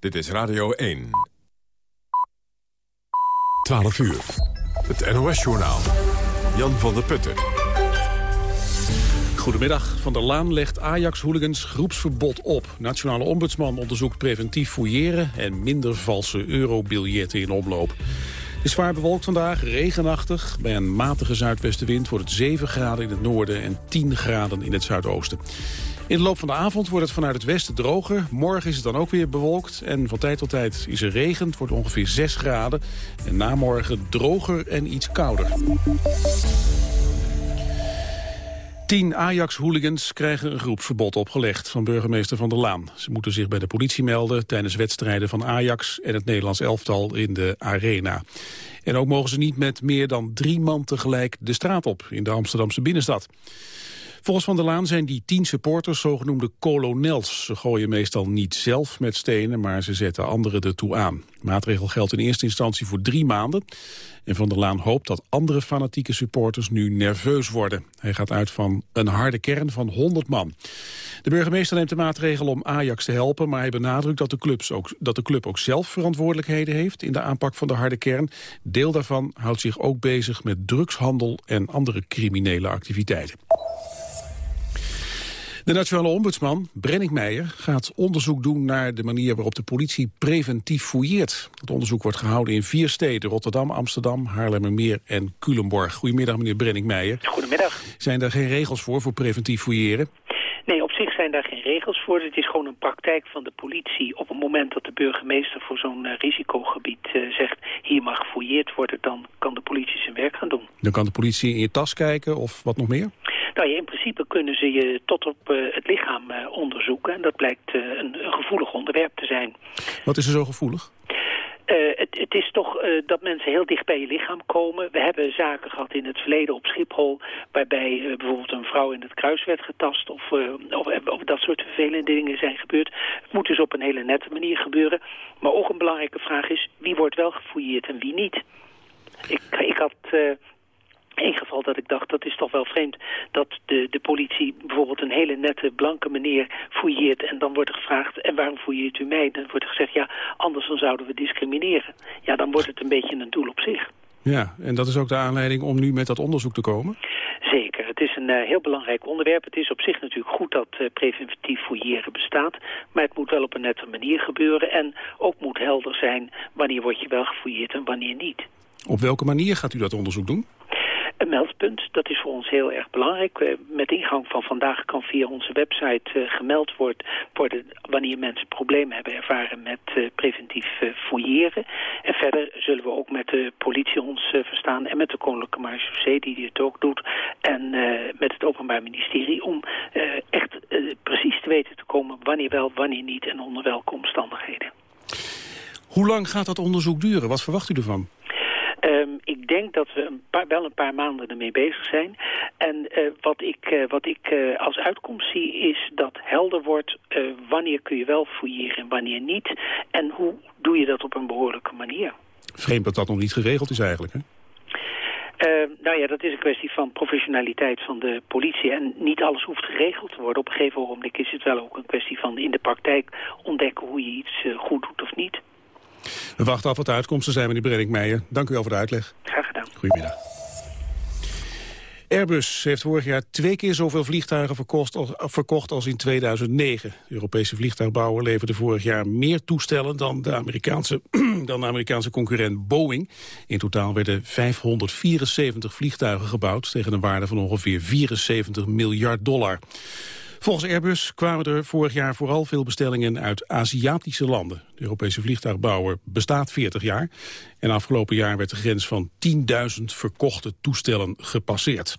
Dit is Radio 1. 12 uur. Het NOS-journaal. Jan van der Putten. Goedemiddag. Van der Laan legt Ajax-hooligans groepsverbod op. Nationale ombudsman onderzoekt preventief fouilleren... en minder valse eurobiljetten in omloop. Het is zwaar bewolkt vandaag, regenachtig. Bij een matige zuidwestenwind wordt het 7 graden in het noorden... en 10 graden in het zuidoosten. In de loop van de avond wordt het vanuit het westen droger. Morgen is het dan ook weer bewolkt. En van tijd tot tijd is er regen. Het wordt ongeveer 6 graden. En namorgen droger en iets kouder. Tien Ajax-hooligans krijgen een groepsverbod opgelegd van burgemeester Van der Laan. Ze moeten zich bij de politie melden tijdens wedstrijden van Ajax en het Nederlands elftal in de Arena. En ook mogen ze niet met meer dan drie man tegelijk de straat op in de Amsterdamse binnenstad. Volgens Van der Laan zijn die tien supporters zogenoemde kolonels. Ze gooien meestal niet zelf met stenen, maar ze zetten anderen ertoe aan. De maatregel geldt in eerste instantie voor drie maanden. En Van der Laan hoopt dat andere fanatieke supporters nu nerveus worden. Hij gaat uit van een harde kern van 100 man. De burgemeester neemt de maatregel om Ajax te helpen... maar hij benadrukt dat de, clubs ook, dat de club ook zelf verantwoordelijkheden heeft... in de aanpak van de harde kern. Deel daarvan houdt zich ook bezig met drugshandel en andere criminele activiteiten. De nationale ombudsman, Brennick Meijer, gaat onderzoek doen naar de manier waarop de politie preventief fouilleert. Het onderzoek wordt gehouden in vier steden, Rotterdam, Amsterdam, Haarlemmermeer en Culemborg. Goedemiddag meneer Brennick Meijer. Goedemiddag. Zijn er geen regels voor, voor preventief fouilleren? Nee, op zich zijn daar geen regels voor. Het is gewoon een praktijk van de politie. Op het moment dat de burgemeester voor zo'n uh, risicogebied uh, zegt... hier mag gefouilleerd worden, dan kan de politie zijn werk gaan doen. Dan kan de politie in je tas kijken of wat nog meer? Nou ja, in principe kunnen ze je tot op uh, het lichaam onderzoeken. En dat blijkt een, een gevoelig onderwerp te zijn. Wat is er zo gevoelig? Uh, het, het, is toch uh, dat mensen heel dicht bij je lichaam komen. We hebben zaken gehad in het verleden op Schiphol... waarbij uh, bijvoorbeeld een vrouw in het kruis werd getast... Of, of, of, dat soort vervelende dingen zijn gebeurd. Het moet dus op een hele nette manier gebeuren. Maar ook een belangrijke vraag is... wie wordt wel gefouilleerd en wie niet? Ik, ik had Eén geval dat ik dacht, dat is toch wel vreemd... dat de, de politie bijvoorbeeld een hele nette blanke meneer fouilleert... en dan wordt er gevraagd, en waarom fouilleert u mij? Dan wordt er gezegd, ja, anders dan zouden we discrimineren. Ja, dan wordt het een beetje een doel op zich. Ja, en dat is ook de aanleiding om nu met dat onderzoek te komen? Zeker. Het is een uh, heel belangrijk onderwerp. Het is op zich natuurlijk goed dat uh, preventief fouilleren bestaat. Maar het moet wel op een nette manier gebeuren. En ook moet helder zijn wanneer word je wel gefouilleerd en wanneer niet. Op welke manier gaat u dat onderzoek doen? Een meldpunt, dat is voor ons heel erg belangrijk. Met ingang van vandaag kan via onze website uh, gemeld worden wanneer mensen problemen hebben ervaren met uh, preventief fouilleren. En verder zullen we ook met de politie ons verstaan en met de Koninklijke Marechaussee die het ook doet. En met het Openbaar Ministerie om echt precies te weten te komen wanneer wel, wanneer niet en onder welke omstandigheden. Hoe lang gaat dat onderzoek duren? Wat verwacht u ervan? Um, ik denk dat we een paar, wel een paar maanden ermee bezig zijn. En uh, wat ik, uh, wat ik uh, als uitkomst zie is dat helder wordt wanneer kun je wel fouilleren en wanneer niet. En hoe doe je dat op een behoorlijke manier. Vreemd dat dat nog niet geregeld is eigenlijk, hè? Uh, nou ja, dat is een kwestie van professionaliteit van de politie. En niet alles hoeft geregeld te worden. Op een gegeven ogenblik is het wel ook een kwestie van in de praktijk ontdekken hoe je iets uh, goed doet of niet. We wachten af wat de uitkomsten zijn, meneer Brennick Meijer. Dank u wel voor de uitleg. Graag gedaan. Goedemiddag. Airbus heeft vorig jaar twee keer zoveel vliegtuigen verkocht als, verkocht als in 2009. De Europese vliegtuigbouwer leverde vorig jaar meer toestellen dan de Amerikaanse, dan de Amerikaanse concurrent Boeing. In totaal werden 574 vliegtuigen gebouwd tegen een waarde van ongeveer 74 miljard dollar. Volgens Airbus kwamen er vorig jaar vooral veel bestellingen uit Aziatische landen. De Europese vliegtuigbouwer bestaat 40 jaar. En afgelopen jaar werd de grens van 10.000 verkochte toestellen gepasseerd.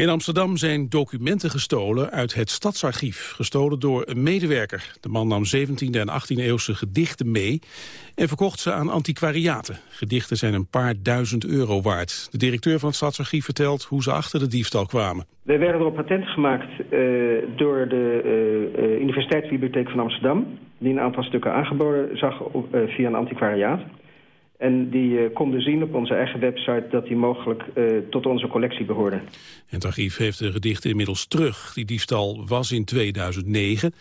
In Amsterdam zijn documenten gestolen uit het stadsarchief. Gestolen door een medewerker. De man nam 17e en 18e eeuwse gedichten mee en verkocht ze aan antiquariaten. Gedichten zijn een paar duizend euro waard. De directeur van het stadsarchief vertelt hoe ze achter de diefstal kwamen. Wij werden erop patent gemaakt uh, door de uh, uh, Universiteitsbibliotheek van Amsterdam... die een aantal stukken aangeboden zag via een antiquariaat. En die uh, konden zien op onze eigen website dat die mogelijk uh, tot onze collectie behoorden. Het archief heeft de gedichten inmiddels terug. Die diefstal was in 2009,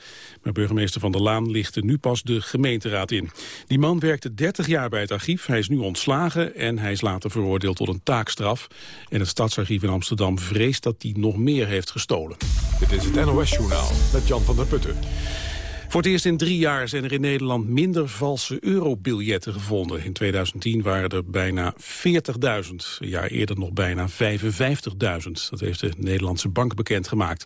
maar burgemeester Van der Laan lichtte nu pas de gemeenteraad in. Die man werkte 30 jaar bij het archief, hij is nu ontslagen en hij is later veroordeeld tot een taakstraf. En het Stadsarchief in Amsterdam vreest dat hij nog meer heeft gestolen. Dit is het NOS-journaal met Jan van der Putten. Voor het eerst in drie jaar zijn er in Nederland minder valse eurobiljetten gevonden. In 2010 waren er bijna 40.000, een jaar eerder nog bijna 55.000. Dat heeft de Nederlandse bank bekendgemaakt.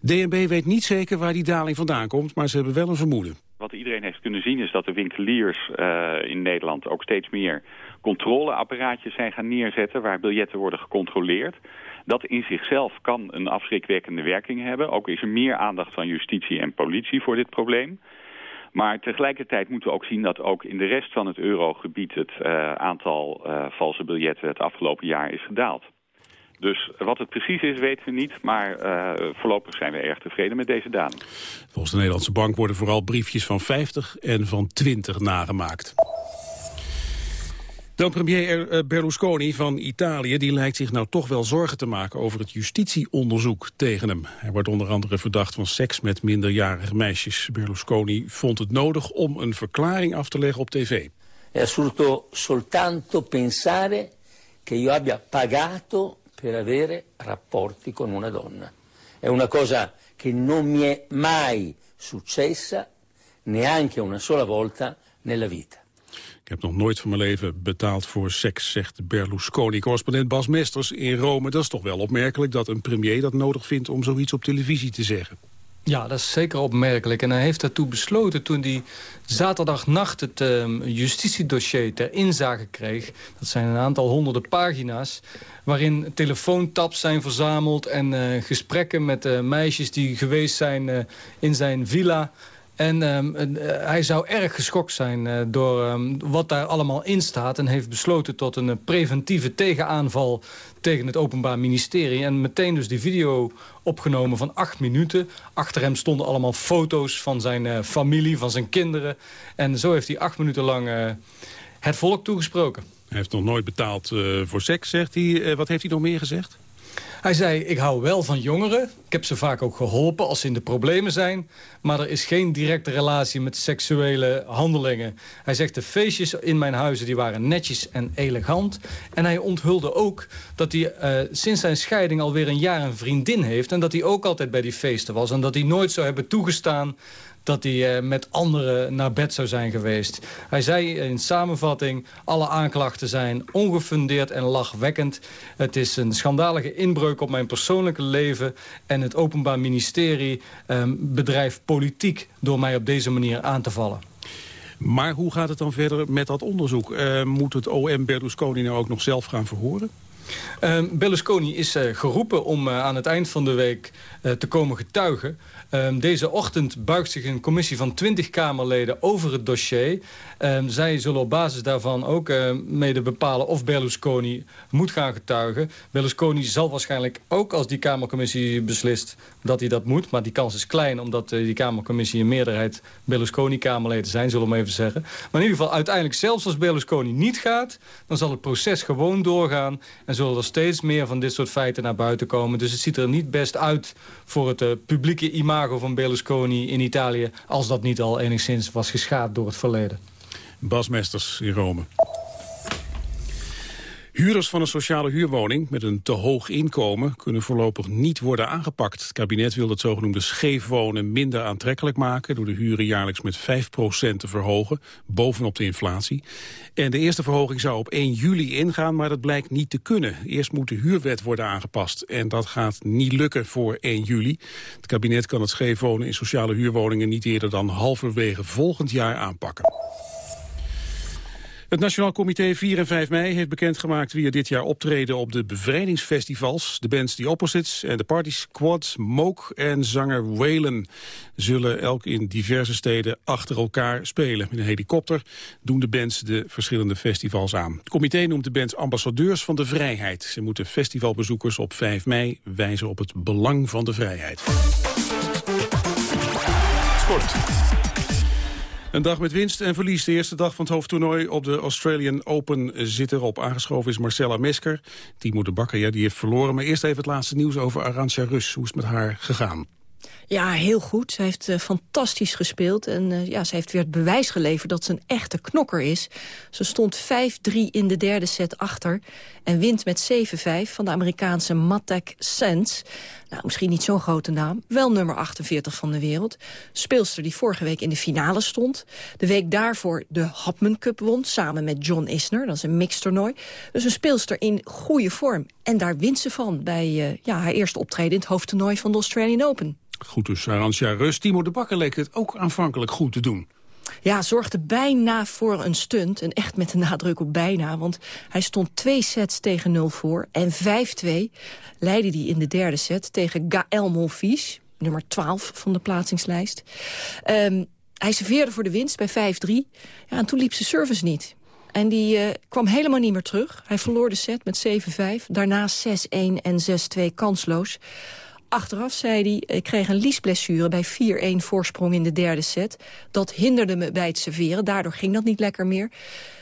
DNB weet niet zeker waar die daling vandaan komt, maar ze hebben wel een vermoeden. Wat iedereen heeft kunnen zien is dat de winkeliers uh, in Nederland ook steeds meer controleapparaatjes zijn gaan neerzetten waar biljetten worden gecontroleerd. Dat in zichzelf kan een afschrikwekkende werking hebben. Ook is er meer aandacht van justitie en politie voor dit probleem. Maar tegelijkertijd moeten we ook zien dat ook in de rest van het eurogebied... het uh, aantal uh, valse biljetten het afgelopen jaar is gedaald. Dus wat het precies is, weten we niet. Maar uh, voorlopig zijn we erg tevreden met deze daling. Volgens de Nederlandse Bank worden vooral briefjes van 50 en van 20 nagemaakt. Dan premier eh, Berlusconi van Italië die lijkt zich nou toch wel zorgen te maken over het justitieonderzoek tegen hem. Hij wordt onder andere verdacht van seks met minderjarige meisjes. Berlusconi vond het nodig om een verklaring af te leggen op tv. È assurdo soltanto pensare che io abbia pagato per avere rapporti con una donna. È una cosa che non mi è mai successa neanche una sola volta nella vita. Ik heb nog nooit van mijn leven betaald voor seks, zegt Berlusconi. Correspondent Bas Mesters in Rome. Dat is toch wel opmerkelijk dat een premier dat nodig vindt om zoiets op televisie te zeggen. Ja, dat is zeker opmerkelijk. En hij heeft daartoe besloten toen hij zaterdagnacht het uh, justitiedossier ter inzage kreeg. Dat zijn een aantal honderden pagina's waarin telefoontaps zijn verzameld... en uh, gesprekken met uh, meisjes die geweest zijn uh, in zijn villa... En um, uh, hij zou erg geschokt zijn uh, door um, wat daar allemaal in staat... en heeft besloten tot een uh, preventieve tegenaanval tegen het Openbaar Ministerie. En meteen dus die video opgenomen van acht minuten. Achter hem stonden allemaal foto's van zijn familie, van zijn kinderen. En zo heeft hij acht minuten lang het volk toegesproken. Hij heeft nog nooit betaald voor seks, zegt hij. wat heeft hij nog meer gezegd? Hij zei, ik hou wel van jongeren. Ik heb ze vaak ook geholpen als ze in de problemen zijn. Maar er is geen directe relatie met seksuele handelingen. Hij zegt, de feestjes in mijn huizen die waren netjes en elegant. En hij onthulde ook dat hij uh, sinds zijn scheiding alweer een jaar een vriendin heeft. En dat hij ook altijd bij die feesten was. En dat hij nooit zou hebben toegestaan dat hij uh, met anderen naar bed zou zijn geweest. Hij zei in samenvatting... alle aanklachten zijn ongefundeerd en lachwekkend. Het is een schandalige inbreuk op mijn persoonlijke leven... en het Openbaar Ministerie um, bedrijft politiek... door mij op deze manier aan te vallen. Maar hoe gaat het dan verder met dat onderzoek? Uh, moet het OM Berlusconi nou ook nog zelf gaan verhoren? Uh, Berlusconi is uh, geroepen om aan het eind van de week te komen getuigen. Um, deze ochtend buigt zich een commissie van 20 Kamerleden over het dossier. Um, zij zullen op basis daarvan ook uh, mede bepalen of Berlusconi moet gaan getuigen. Berlusconi zal waarschijnlijk ook als die Kamercommissie beslist dat hij dat moet. Maar die kans is klein omdat uh, die Kamercommissie een meerderheid Berlusconi-Kamerleden zijn, zullen we maar even zeggen. Maar in ieder geval uiteindelijk zelfs als Berlusconi niet gaat, dan zal het proces gewoon doorgaan. En zullen er steeds meer van dit soort feiten naar buiten komen. Dus het ziet er niet best uit voor het uh, publieke imago van Berlusconi in Italië... als dat niet al enigszins was geschaad door het verleden. Bas Mesters in Rome. Huurders van een sociale huurwoning met een te hoog inkomen kunnen voorlopig niet worden aangepakt. Het kabinet wil het zogenoemde scheefwonen minder aantrekkelijk maken door de huren jaarlijks met 5% te verhogen, bovenop de inflatie. En de eerste verhoging zou op 1 juli ingaan, maar dat blijkt niet te kunnen. Eerst moet de huurwet worden aangepast en dat gaat niet lukken voor 1 juli. Het kabinet kan het scheefwonen in sociale huurwoningen niet eerder dan halverwege volgend jaar aanpakken. Het Nationaal Comité 4 en 5 mei heeft bekendgemaakt wie er dit jaar optreden op de bevrijdingsfestivals. De bands The Opposites en de Party Squad, Mook en zanger Waylon zullen elk in diverse steden achter elkaar spelen. Met een helikopter doen de bands de verschillende festivals aan. Het comité noemt de bands ambassadeurs van de vrijheid. Ze moeten festivalbezoekers op 5 mei wijzen op het belang van de vrijheid. Sport. Een dag met winst en verlies. De eerste dag van het hoofdtoernooi op de Australian Open zit erop. Aangeschoven is Marcella Mesker. Timo de Bakker ja, die heeft verloren. Maar eerst even het laatste nieuws over Arantxa Rus. Hoe is het met haar gegaan? Ja, heel goed. Ze heeft uh, fantastisch gespeeld. En uh, ja, ze heeft weer het bewijs geleverd dat ze een echte knokker is. Ze stond 5-3 in de derde set achter. En wint met 7-5 van de Amerikaanse Matek Sens. Nou, misschien niet zo'n grote naam. Wel nummer 48 van de wereld. Speelster die vorige week in de finale stond. De week daarvoor de Hopman Cup won. Samen met John Isner. Dat is een mixtoernooi. Dus een speelster in goede vorm. En daar wint ze van bij uh, ja, haar eerste optreden in het hoofdtoernooi van de Australian Open. Goed dus, Arantja Rust. Timo de Bakker leek het ook aanvankelijk goed te doen. Ja, zorgde bijna voor een stunt. En echt met de nadruk op bijna. Want hij stond twee sets tegen 0 voor. En 5-2 leidde hij in de derde set tegen Gaël Monfils. Nummer 12 van de plaatsingslijst. Um, hij serveerde voor de winst bij 5-3. Ja, en toen liep zijn service niet. En die uh, kwam helemaal niet meer terug. Hij verloor de set met 7-5. Daarna 6-1 en 6-2 kansloos. Achteraf zei hij, ik kreeg een liesblessure bij 4-1 voorsprong in de derde set. Dat hinderde me bij het serveren, daardoor ging dat niet lekker meer.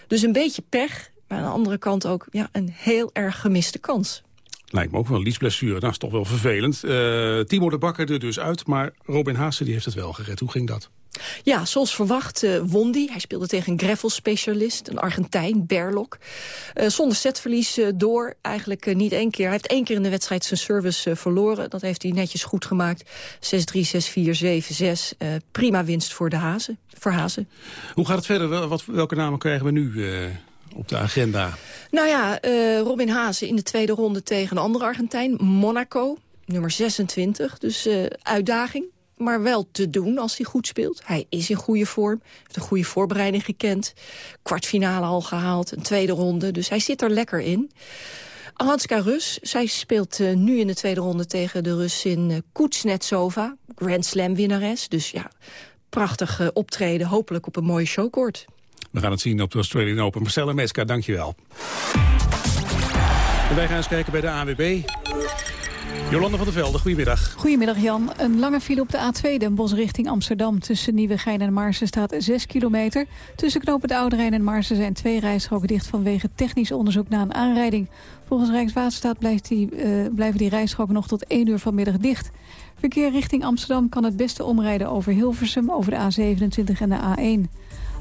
Dus een beetje pech, maar aan de andere kant ook ja, een heel erg gemiste kans. Lijkt me ook wel liesblessure, dat is toch wel vervelend. Uh, Timo de Bakker er dus uit, maar Robin Haase die heeft het wel gered. Hoe ging dat? Ja, zoals verwacht uh, won die. Hij speelde tegen een gravel-specialist, een Argentijn, Berlok. Uh, zonder setverlies uh, door, eigenlijk niet één keer. Hij heeft één keer in de wedstrijd zijn service verloren. Dat heeft hij netjes goed gemaakt. 6-3, 6-4, 7-6. prima winst voor de Hazen, voor Hazen. Hoe gaat het verder? Wat, welke namen krijgen we nu op de agenda? Nou ja, Robin Hazen in de tweede ronde tegen een andere Argentijn, Monaco. Nummer 26, dus uitdaging maar wel te doen als hij goed speelt. Hij is in goede vorm, heeft een goede voorbereiding gekend. Kwartfinale al gehaald, een tweede ronde, dus hij zit er lekker in. Aranska Rus, zij speelt uh, nu in de tweede ronde tegen de Russin uh, Kuznetsova. Grand Slam winnares, dus ja, prachtig uh, optreden, hopelijk op een mooie showcourt. We gaan het zien op de Australian Open. Marcella Meska, dankjewel. En wij gaan eens kijken bij de AWB. Jolanda van der Velde, goedemiddag. Goedemiddag Jan. Een lange file op de A2 Den Bosch richting Amsterdam. Tussen Nieuwegein en Marsen staat 6 kilometer. Tussen knopen de Oude Rijn en Marsen zijn twee rijstroken dicht... vanwege technisch onderzoek na een aanrijding. Volgens Rijkswaterstaat blijft die, uh, blijven die rijstroken nog tot 1 uur vanmiddag dicht. Verkeer richting Amsterdam kan het beste omrijden over Hilversum... over de A27 en de A1.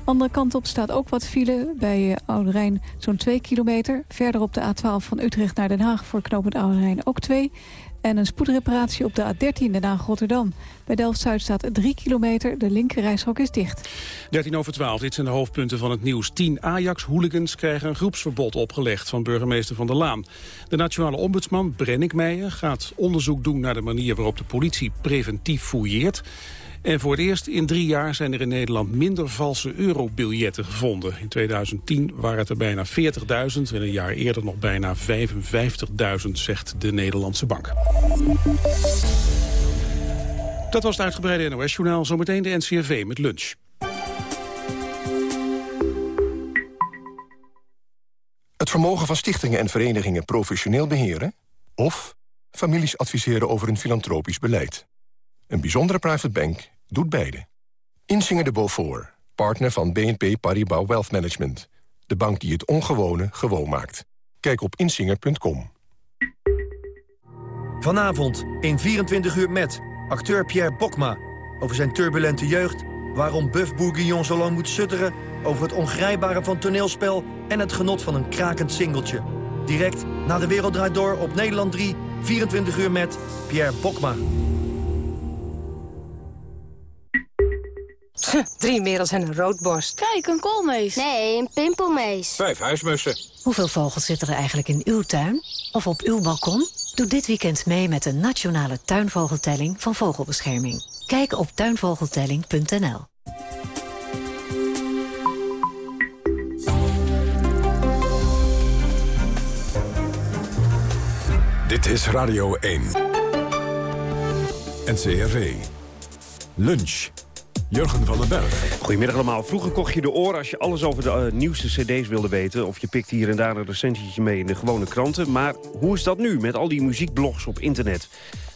Andere kant op staat ook wat file bij eh, Oude Rijn zo'n 2 kilometer. Verder op de A12 van Utrecht naar Den Haag voor knooppunt Oude Rijn ook 2. En een spoedreparatie op de A13 Den Haag-Rotterdam. Bij Delft-Zuid staat 3 kilometer, de linkerrijstrook is dicht. 13 over 12, dit zijn de hoofdpunten van het nieuws. 10 Ajax-hooligans krijgen een groepsverbod opgelegd van burgemeester Van der Laan. De nationale ombudsman Brennick Meijer gaat onderzoek doen naar de manier waarop de politie preventief fouilleert. En voor het eerst in drie jaar zijn er in Nederland minder valse eurobiljetten gevonden. In 2010 waren het er bijna 40.000 en een jaar eerder nog bijna 55.000, zegt de Nederlandse bank. Dat was het uitgebreide NOS-journaal. Zometeen de NCRV met lunch. Het vermogen van stichtingen en verenigingen professioneel beheren... of families adviseren over een filantropisch beleid. Een bijzondere private bank doet beide. Insinger de Beaufort, partner van BNP Paribas Wealth Management. De bank die het ongewone gewoon maakt. Kijk op insinger.com. Vanavond in 24 uur met acteur Pierre Bokma... over zijn turbulente jeugd, waarom Buff Bourguignon zo lang moet sutteren... over het ongrijpbare van toneelspel en het genot van een krakend singeltje. Direct na de Wereld Draait Door op Nederland 3, 24 uur met Pierre Bokma. Drie merels en een roodborst. Kijk, een koolmees. Nee, een pimpelmees. Vijf huismussen. Hoeveel vogels zitten er eigenlijk in uw tuin? Of op uw balkon? Doe dit weekend mee met de nationale tuinvogeltelling van Vogelbescherming. Kijk op tuinvogeltelling.nl. Dit is Radio 1. NCRV. Lunch. Jurgen van den Berg. Goedemiddag allemaal. Vroeger kocht je de oren als je alles over de uh, nieuwste cd's wilde weten. Of je pikte hier en daar een recensietje mee in de gewone kranten. Maar hoe is dat nu met al die muziekblogs op internet?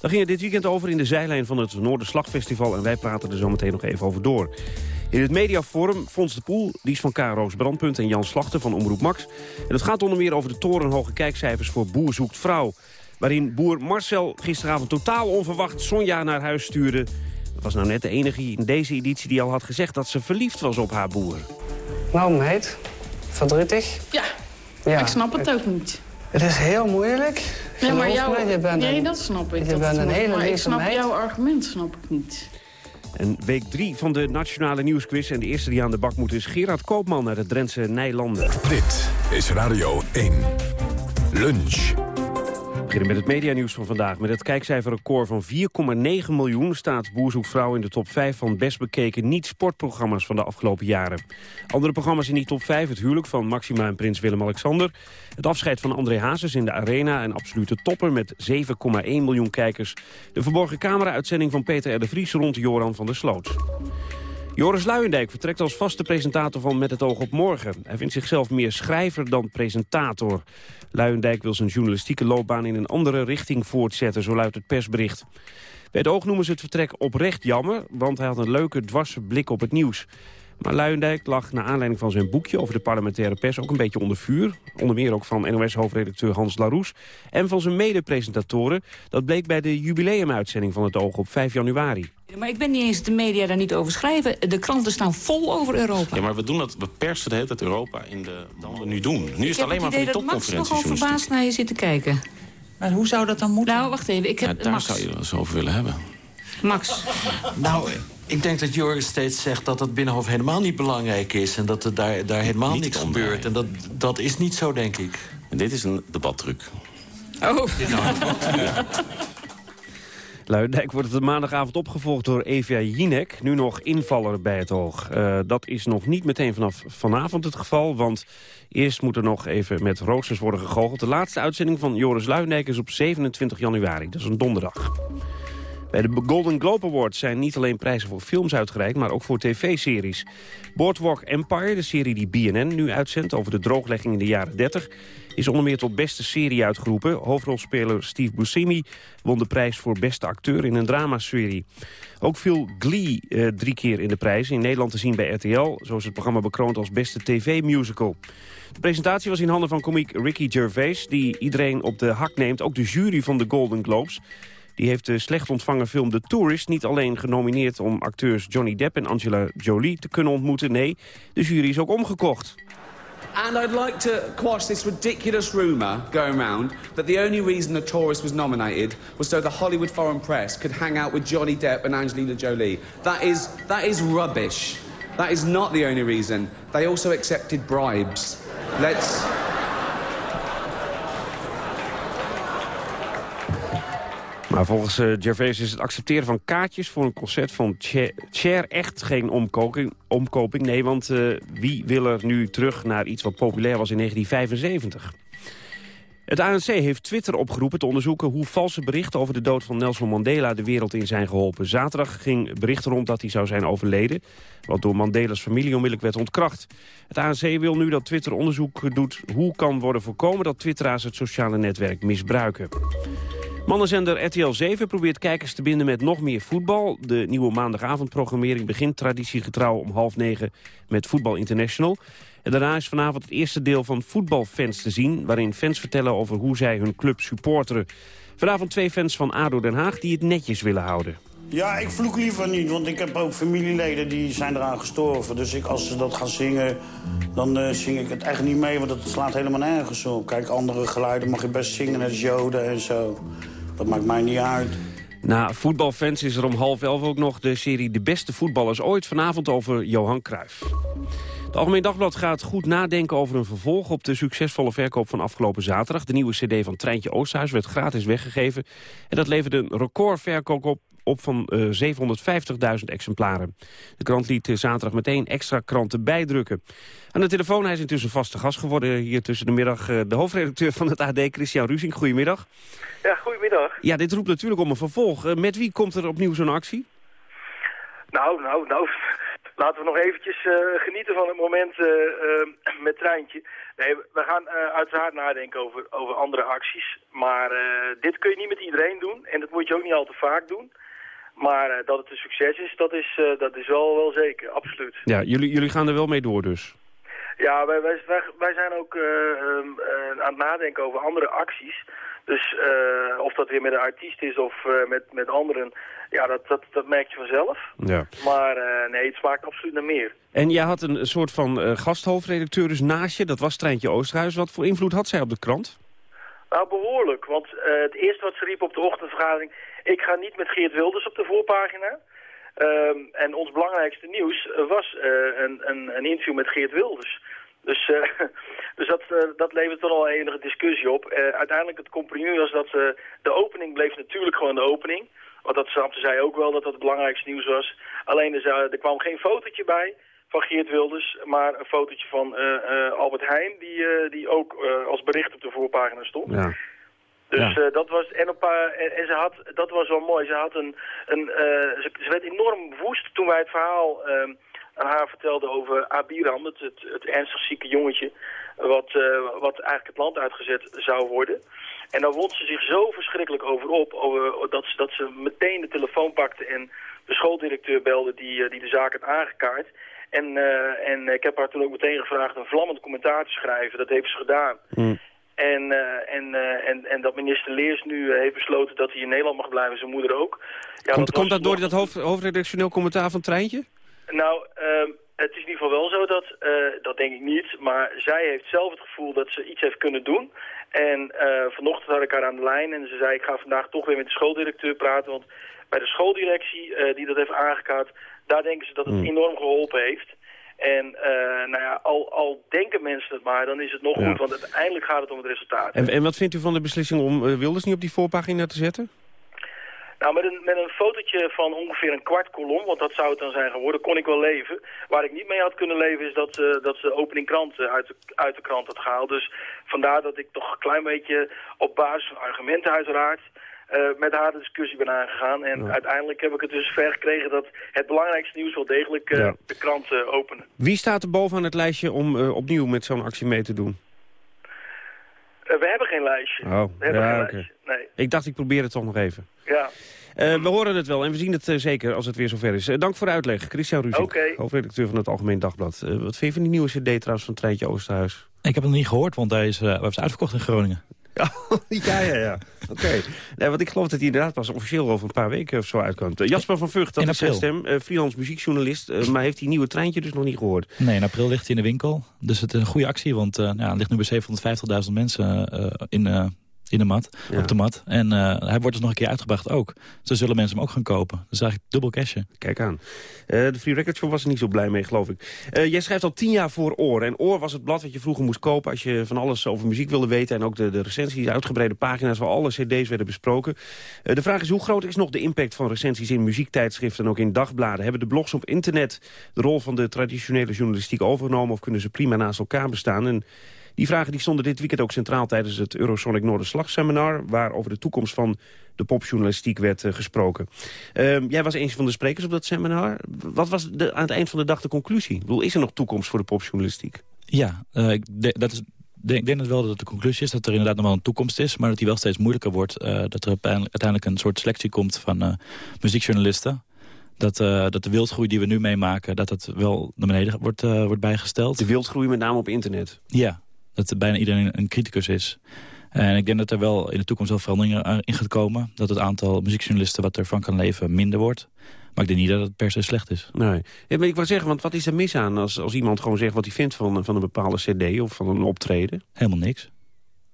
Daar ging het dit weekend over in de zijlijn van het Noorderslagfestival. En wij praten er zo meteen nog even over door. In het mediaforum Fons de Poel, die is van KRO's Brandpunt... en Jan Slachter van Omroep Max. En het gaat onder meer over de torenhoge kijkcijfers voor Boer Zoekt Vrouw. Waarin boer Marcel gisteravond totaal onverwacht Sonja naar huis stuurde. Dat was nou net de enige in deze editie die al had gezegd... dat ze verliefd was op haar boer. Nou meid, verdrietig? Ja, Ja, ik snap het ook niet. Het is heel moeilijk. Ja, maar jou, me, je bent nee, een- dat snap ik. je dat bent een snap ik. hele maar ik lieve snap meid. jouw argument snap ik niet. En week 3 van de Nationale Nieuwsquiz. En de eerste die aan de bak moet is Gerard Koopman naar de Drentse Nijlanden. Dit is Radio 1. Lunch. Beginnen met het medianieuws van vandaag. Met het kijkcijferrecord van 4,9 miljoen staat Boer Zoekt Vrouw in de top 5 van best bekeken niet-sportprogramma's van de afgelopen jaren. Andere programma's in die top 5, het huwelijk van Maxima en prins Willem-Alexander, het afscheid van André Hazes in de Arena en absolute topper met 7,1 miljoen kijkers, de verborgen camera-uitzending van Peter R. de Vries rond Joran van der Sloot. Joris Luijendijk vertrekt als vaste presentator van Met het oog op morgen. Hij vindt zichzelf meer schrijver dan presentator. Luijendijk wil zijn journalistieke loopbaan in een andere richting voortzetten, zo luidt het persbericht. Bij het oog noemen ze het vertrek oprecht jammer, want hij had een leuke dwarse blik op het nieuws. Maar Luijendijk lag naar aanleiding van zijn boekje over de parlementaire pers ook een beetje onder vuur. Onder meer ook van NOS-hoofdredacteur Hans Laroes en van zijn mede-presentatoren. Dat bleek bij de jubileumuitzending van het oog op 5 januari. Maar ik ben niet eens de media daar niet over schrijven. De kranten staan vol over Europa. Ja, maar we doen dat, we persen de hele tijd Europa in de landen nu doen. Nu is ik het heb alleen maar van idee die dat Max nogal topconferenties. verbaasd naar je zit te kijken. Maar hoe zou dat dan moeten? Nou, wacht even. Ik Ja, heb daar Max. zou je wel eens over willen hebben. Max. Nou, ik denk dat Joris steeds zegt dat het Binnenhof helemaal niet belangrijk is... en dat er daar, daar helemaal Niet niks omdraaien. gebeurt. En dat, dat is niet zo, denk ik. En dit is een debattruc. Oh. Luidijk wordt het maandagavond opgevolgd door Evia Jinek, nu nog invaller bij het oog. Eh, dat is nog niet meteen vanaf vanavond het geval, want eerst moet er nog even met roosters worden gegoocheld. De laatste uitzending van Joris Luijendijk is op 27 januari, dat is een donderdag. Bij de Golden Globe Awards zijn niet alleen prijzen voor films uitgereikt... maar ook voor tv-series. Boardwalk Empire, de serie die BNN nu uitzendt... over de drooglegging in de jaren 30... is onder meer tot beste serie uitgeroepen. Hoofdrolspeler Steve Buscemi won de prijs voor beste acteur in een dramaserie. Ook viel Glee eh, drie keer in de prijs. In Nederland te zien bij RTL. Zo is het programma bekroond als beste tv-musical. De presentatie was in handen van komiek Ricky Gervais... die iedereen op de hak neemt, ook de jury van de Golden Globes... Die heeft de slecht ontvangen film The Tourist niet alleen genomineerd om acteurs Johnny Depp en Angela Jolie te kunnen ontmoeten. Nee, de jury is ook omgekocht. And I'd like to quash this ridiculous rumour going round that the only reason The Tourist was nominated was so the Hollywood foreign press could hang out with Johnny Depp and Angelina Jolie. That is, that is rubbish. That is not the only reason. They also accepted bribes. Let's... Maar volgens eh, Gervais is het accepteren van kaartjes voor een concert van Cher, Cher echt geen omkoping. omkoping. Nee, want eh, wie wil er nu terug naar iets wat populair was in 1975? Het ANC heeft Twitter opgeroepen te onderzoeken hoe valse berichten over de dood van Nelson Mandela de wereld in zijn geholpen. Zaterdag ging bericht rond dat hij zou zijn overleden, wat door Mandela's familie onmiddellijk werd ontkracht. Het ANC wil nu dat Twitter onderzoek doet hoe kan worden voorkomen dat twitteraars het sociale netwerk misbruiken. Mannenzender RTL 7 probeert kijkers te binden met nog meer voetbal. De nieuwe maandagavondprogrammering begint traditiegetrouw om half negen met Voetbal International. En daarna is vanavond het eerste deel van Voetbalfans te zien... waarin fans vertellen over hoe zij hun club supporteren. Vanavond twee fans van ADO Den Haag die het netjes willen houden. Ja, ik vloek liever niet, want ik heb ook familieleden die zijn eraan gestorven. Dus als ze dat gaan zingen, dan eh, zing ik het echt niet mee, want het slaat helemaal nergens op. Kijk, andere geluiden mag je best zingen, als joden en zo. Dat maakt mij niet uit. Na voetbalfans is er om half elf ook nog de serie De Beste Voetballers Ooit... vanavond over Johan Cruijff. Het Algemeen Dagblad gaat goed nadenken over een vervolg op de succesvolle verkoop van afgelopen zaterdag. De nieuwe cd van Treintje Oosthuis werd gratis weggegeven. En dat leverde een recordverkoop op, op van eh, 750.000 exemplaren. De krant liet eh, zaterdag meteen extra kranten bijdrukken. Aan de telefoon, hij is intussen vaste gast geworden hier tussen de middag. eh, de hoofdredacteur van het AD, Christian Ruzing. Goedemiddag. Ja, goedemiddag. Ja, dit roept natuurlijk om een vervolg. Eh, met wie komt er opnieuw zo'n actie? Nou, nou, nou, laten we nog eventjes eh, genieten van het moment eh, eh, met Treintje. Nee, we gaan eh, uiteraard nadenken over, over andere acties. Maar eh, dit kun je niet met iedereen doen en dat moet je ook niet al te vaak doen. Maar eh, dat het een succes is, dat is, eh, dat is wel, wel zeker, absoluut. Ja, jullie, jullie gaan er wel mee door dus. Ja, wij, wij, wij, zijn ook eh, ehm, eh, aan het nadenken over andere acties. Dus of dat weer met een artiest is of met, met anderen, ja, dat, dat, dat merk je vanzelf. Ja. Maar nee, het smaakt absoluut naar meer. En jij had een soort van gasthoofdredacteur dus naast je. Dat was Treintje Oosterhuis. Wat voor invloed had zij op de krant? Nou, behoorlijk. Want het eerste wat ze riep op de ochtendvergadering... ik ga niet met Geert Wilders op de voorpagina. Ehm, en ons belangrijkste nieuws eh, was eh, een, een, een interview met Geert Wilders. Dus, eh, dus dat, dat levert toch al enige discussie op. Eh, uiteindelijk het compromis was dat de opening bleef natuurlijk gewoon de opening. Want dat snapte zij ook wel dat dat het belangrijkste nieuws was. Alleen er, er kwam geen fotootje bij van Geert Wilders, maar een fotootje van Albert Heijn, die, die ook als bericht op de voorpagina stond. Ja. Dus eh, dat was en, op, en, en ze had, dat was wel mooi. Ze had een, een eh, ze, ze werd enorm woest toen wij het verhaal ehm, aan haar vertelden over Abiram, het, het, het ernstig zieke jongetje, wat, eh, wat eigenlijk het land uitgezet zou worden. En daar wond ze zich zo verschrikkelijk over op, over, dat, ze, dat ze meteen de telefoon pakte en de schooldirecteur belde die, die de zaak had aangekaart. En, en ik heb haar toen ook meteen gevraagd een vlammend commentaar te schrijven. Dat heeft ze gedaan. En, eh, en, eh, en, en dat minister Leers nu eh, heeft besloten dat hij in Nederland mag blijven, zijn moeder ook. Ja, komt, dat komt dat door dat hoofd, hoofdredactioneel commentaar van Treintje? Nou, ehm, het is in ieder geval wel zo dat, dat denk ik niet, maar zij heeft zelf het gevoel dat ze iets heeft kunnen doen. En vanochtend had ik haar aan de lijn en ze zei ik ga vandaag toch weer met de schooldirecteur praten, want bij de schooldirectie die dat heeft aangekaart, daar denken ze dat het Hmm. enorm geholpen heeft. En eh, nou ja, al, al denken mensen het maar, dan is het nog Ja. goed, want uiteindelijk gaat het om het resultaat. En, en wat vindt u van de beslissing om eh, Wilders niet op die voorpagina te zetten? Nou, met een, met een fotootje van ongeveer een kwart kolom, want dat zou het dan zijn geworden, kon ik wel leven. Waar ik niet mee had kunnen leven is dat, dat ze opening krant eh, uit, de, uit de krant had gehaald. Dus vandaar dat ik toch een klein beetje op basis van argumenten uiteraard eh, met haar de discussie ben aangegaan. En uiteindelijk heb ik het dus ver gekregen dat het belangrijkste nieuws wel degelijk eh, Ja. de krant eh, openen. Wie staat er bovenaan het lijstje om eh, opnieuw met zo'n actie mee te doen? Eh, we hebben geen lijstje. Oh, we hebben ja, geen lijstje. Nee, Ik dacht, ik probeer het toch nog even. ja. Eh, we horen het wel en we zien het zeker als het weer zover is. Eh, dank voor de uitleg. Christian Ruzing, Oké. hoofdredacteur van het Algemeen Dagblad. Wat vind je van die nieuwe cd trouwens van Treintje Oosterhuis? Ik heb het nog niet gehoord, want hij is, hij is uitverkocht in Groningen. ja, ja, ja. Oké. Nee, want ik geloof dat hij inderdaad pas officieel over een paar weken of zo uitkomt. Eh, Jasper van Vught, dat In is zijn stem. eh, freelance muziekjournalist. eh, maar heeft die nieuwe treintje dus nog niet gehoord. Nee, in april ligt hij in de winkel. Dus het is een goede actie, want eh, ja, er ligt nu bij 750.000 mensen in, in de mat, Ja. op de mat. En eh, hij wordt dus nog een keer uitgebracht ook. Dus dan zullen mensen hem ook gaan kopen. Dus eigenlijk dubbel cashje. Kijk aan. Eh, de Free Record Show was er niet zo blij mee, geloof ik. Eh, jij schrijft al tien jaar voor Oor. En Oor was het blad wat je vroeger moest kopen... als je van alles over muziek wilde weten. En ook de, de recensies, uitgebreide pagina's waar alle cd's werden besproken. De vraag is, hoe groot is nog de impact van recensies in muziektijdschriften... en ook in dagbladen? Hebben de blogs op internet de rol van de traditionele journalistiek overgenomen... of kunnen ze prima naast elkaar bestaan? En die vragen die stonden dit weekend ook centraal tijdens het Eurosonic Noorderslag-seminar... waar over de toekomst van de popjournalistiek werd eh, gesproken. Ehm, jij was een van de sprekers op dat seminar. Wat was de, aan het eind van de dag de conclusie? Ik bedoel, is er nog toekomst voor de popjournalistiek? Ja, eh, ik, dat is, ik denk dat wel dat de conclusie is dat er inderdaad nog wel een toekomst is... maar dat die wel steeds moeilijker wordt. eh, dat er uiteindelijk een soort selectie komt van muziekjournalisten. Dat, dat de wildgroei die we nu meemaken, dat dat wel naar beneden wordt, wordt bijgesteld. De wildgroei met name op internet? Ja, dat bijna iedereen een criticus is. En ik denk dat er wel in de toekomst wel veranderingen in gaat komen. Dat het aantal muziekjournalisten wat ervan kan leven minder wordt. Maar ik denk niet dat het per se slecht is. Nee. Ja, maar ik wil zeggen, want wat is er mis aan als, als iemand gewoon zegt wat hij vindt van, van een bepaalde cd of van een optreden? Helemaal niks.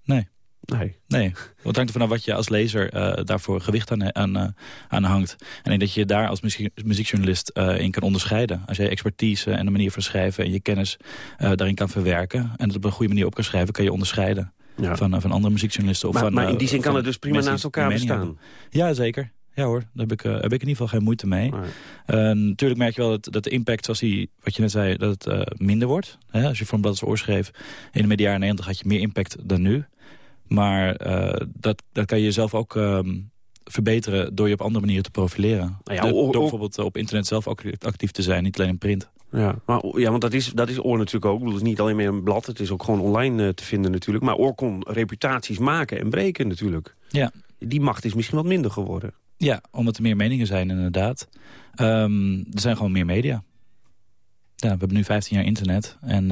Nee. Nee. Nee, wat hangt er vanaf wat je als lezer eh, daarvoor gewicht aan, aan, eh, aan hangt. En ik denk dat je daar als muziek, muziekjournalist eh, in kan onderscheiden. Als jij expertise en de manier van schrijven en je kennis daarin kan verwerken... en het op een goede manier op kan schrijven, kan je onderscheiden Ja. van, van andere muziekjournalisten. Of Maar- van, maar in die zin kan het dus prima naast elkaar bestaan. Ja, zeker. Ja hoor, daar heb ik, heb ik in ieder geval geen moeite mee. Eh, natuurlijk merk je wel dat, dat de impact, zoals die, wat je net zei, dat het minder wordt. Hè? Als je voor een blad als Oor schreef, in de jaren 90 had je meer impact dan nu. Maar eh, dat, dat kan je zelf ook ehm, verbeteren door je op andere manieren te profileren. Nou ja, door, bijvoorbeeld eh, op internet zelf ook actief te zijn, niet alleen in print. Ja, maar, ja want dat is, dat is Oor natuurlijk ook. Ik bedoel, het is niet alleen meer een blad, het is ook gewoon online eh, te vinden natuurlijk. Maar Oor kon reputaties maken en breken natuurlijk. Ja. Die macht is misschien wat minder geworden. Ja, omdat er meer meningen zijn inderdaad. Ehm, er zijn gewoon meer media. Ja, we hebben nu 15 jaar internet. En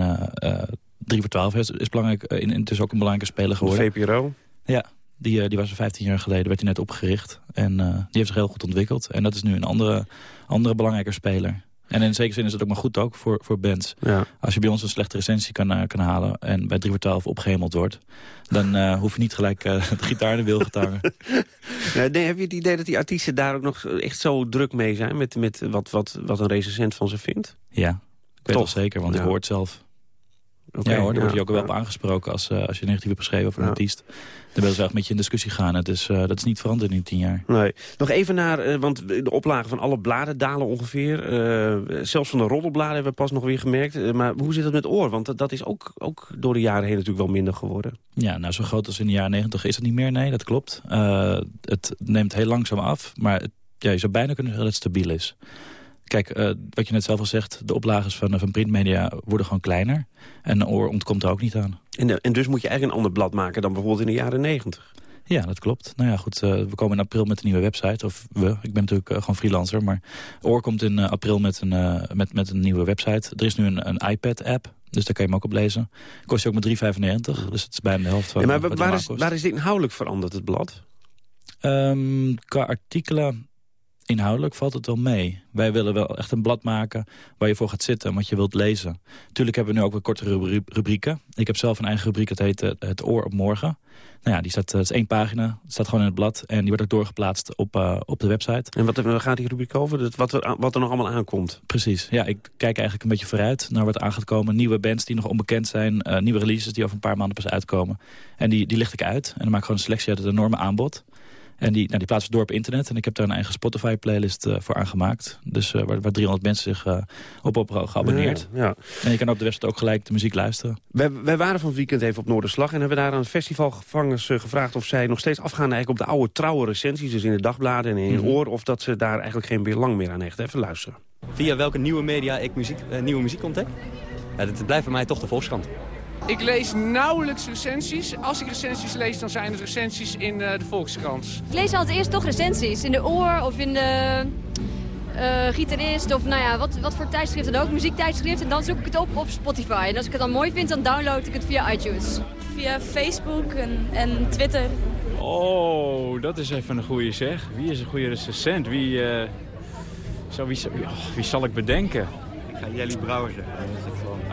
3 voor 12 is, is belangrijk, eh, in, intussen ook een belangrijke speler De geworden. VPRO? Ja, die, eh, die was er 15 jaar geleden, werd hij net opgericht. En eh, die heeft zich heel goed ontwikkeld. En dat is nu een andere, andere belangrijke speler. En in zekere zin is het ook maar goed ook voor, voor bands. Ja. Als je bij ons een slechte recensie kan, kan halen... en bij 3 voor 12 opgehemeld wordt... dan hoef je niet gelijk de gitaar in de wilgen te hangen. Nee, nee, heb je het idee dat die artiesten daar ook nog echt zo druk mee zijn... met, met wat, wat, wat een recensent van ze vindt? Ja, ik weet Toch? wel zeker, want Ja. ik hoor het zelf. Ja hoor, daar ja, word je ook wel op aangesproken als, eh, als je negatief hebt geschreven over een artiest. Dan willen ze echt met je in discussie gaan. Het is, eh, dat is niet veranderd in tien jaar. Nee. Nog even naar, eh, want de oplagen van alle bladen dalen ongeveer. Zelfs van de roddelbladen hebben we pas nog weer gemerkt. Maar hoe zit het met oor? Want dat, is ook, ook door de jaren heen natuurlijk wel minder geworden. Ja, nou zo groot als in de jaren negentig is het niet meer. Nee, dat klopt. Het neemt heel langzaam af. Maar het, ja, je zou bijna kunnen zeggen dat het stabiel is. Kijk, eh, wat je net zelf al zegt, de oplages van, van printmedia worden gewoon kleiner. En een oor ontkomt er ook niet aan. En, eh, en dus moet je eigenlijk een ander blad maken dan bijvoorbeeld in de jaren negentig. Ja, dat klopt. Nou ja, goed, eh, we komen in april met een nieuwe website. Of we, ik ben natuurlijk eh, gewoon freelancer. Maar Oor komt in eh, april met een, eh, met, met een nieuwe website. Er is nu een, een iPad-app, dus daar kan je hem ook op lezen. Kost je ook maar 3,95, dus het is bijna de helft van Ja, maar waar, is, waar is dit inhoudelijk veranderd, het blad? Ehm, qua artikelen, inhoudelijk valt het wel mee. Wij willen wel echt een blad maken waar je voor gaat zitten, wat je wilt lezen. Tuurlijk hebben we nu ook weer korte rubri- rubrieken. Ik heb zelf een eigen rubriek, het heet eh, Het Oor op Morgen. Nou ja, die staat, het is één pagina, het staat gewoon in het blad... en die wordt ook doorgeplaatst op, eh, op de website. En wat gaat die rubriek over? Dat, wat, er, wat er nog allemaal aankomt? Precies, ja, ik kijk eigenlijk een beetje vooruit naar wat aan gaat komen. Nieuwe bands die nog onbekend zijn, eh, nieuwe releases die over een paar maanden pas uitkomen. En die, die licht ik uit en dan maak ik gewoon een selectie uit het enorme aanbod. En die, nou, die plaatsen we door op internet. En ik heb daar een eigen Spotify-playlist eh, voor aangemaakt. Dus eh, waar, waar 300 mensen zich eh, op hebben geabonneerd. Ja, ja. En je kan op de website ook gelijk de muziek luisteren. Wij, wij waren van het weekend even op Noorderslag... en hebben daar aan festivalgevangers gevraagd... of zij nog steeds afgaan eigenlijk op de oude trouwe recensies... dus in de dagbladen en in Mhm. oor... of dat ze daar eigenlijk geen belang meer aan hechten. Even luisteren. Via welke nieuwe media ik muziek, nieuwe muziek ontdek? Ja, dat blijft bij mij toch de Volkskrant. Ik lees nauwelijks recensies. Als ik recensies lees, dan zijn het recensies in eh, de Volkskrant. Ik lees altijd eerst toch recensies. In de oor of in de eh, gitarist of nou ja, wat, wat voor tijdschrift dan ook. Muziektijdschrift. En dan zoek ik het op op Spotify. En als ik het dan mooi vind, dan download ik het via iTunes. Via Facebook en, en Twitter. Oh, dat is even een goede zeg. Wie is een goede recensent? Wie, eh, zou, wie, zou- oh, wie zal ik bedenken? Ik ga Jelly Brouwer zeggen.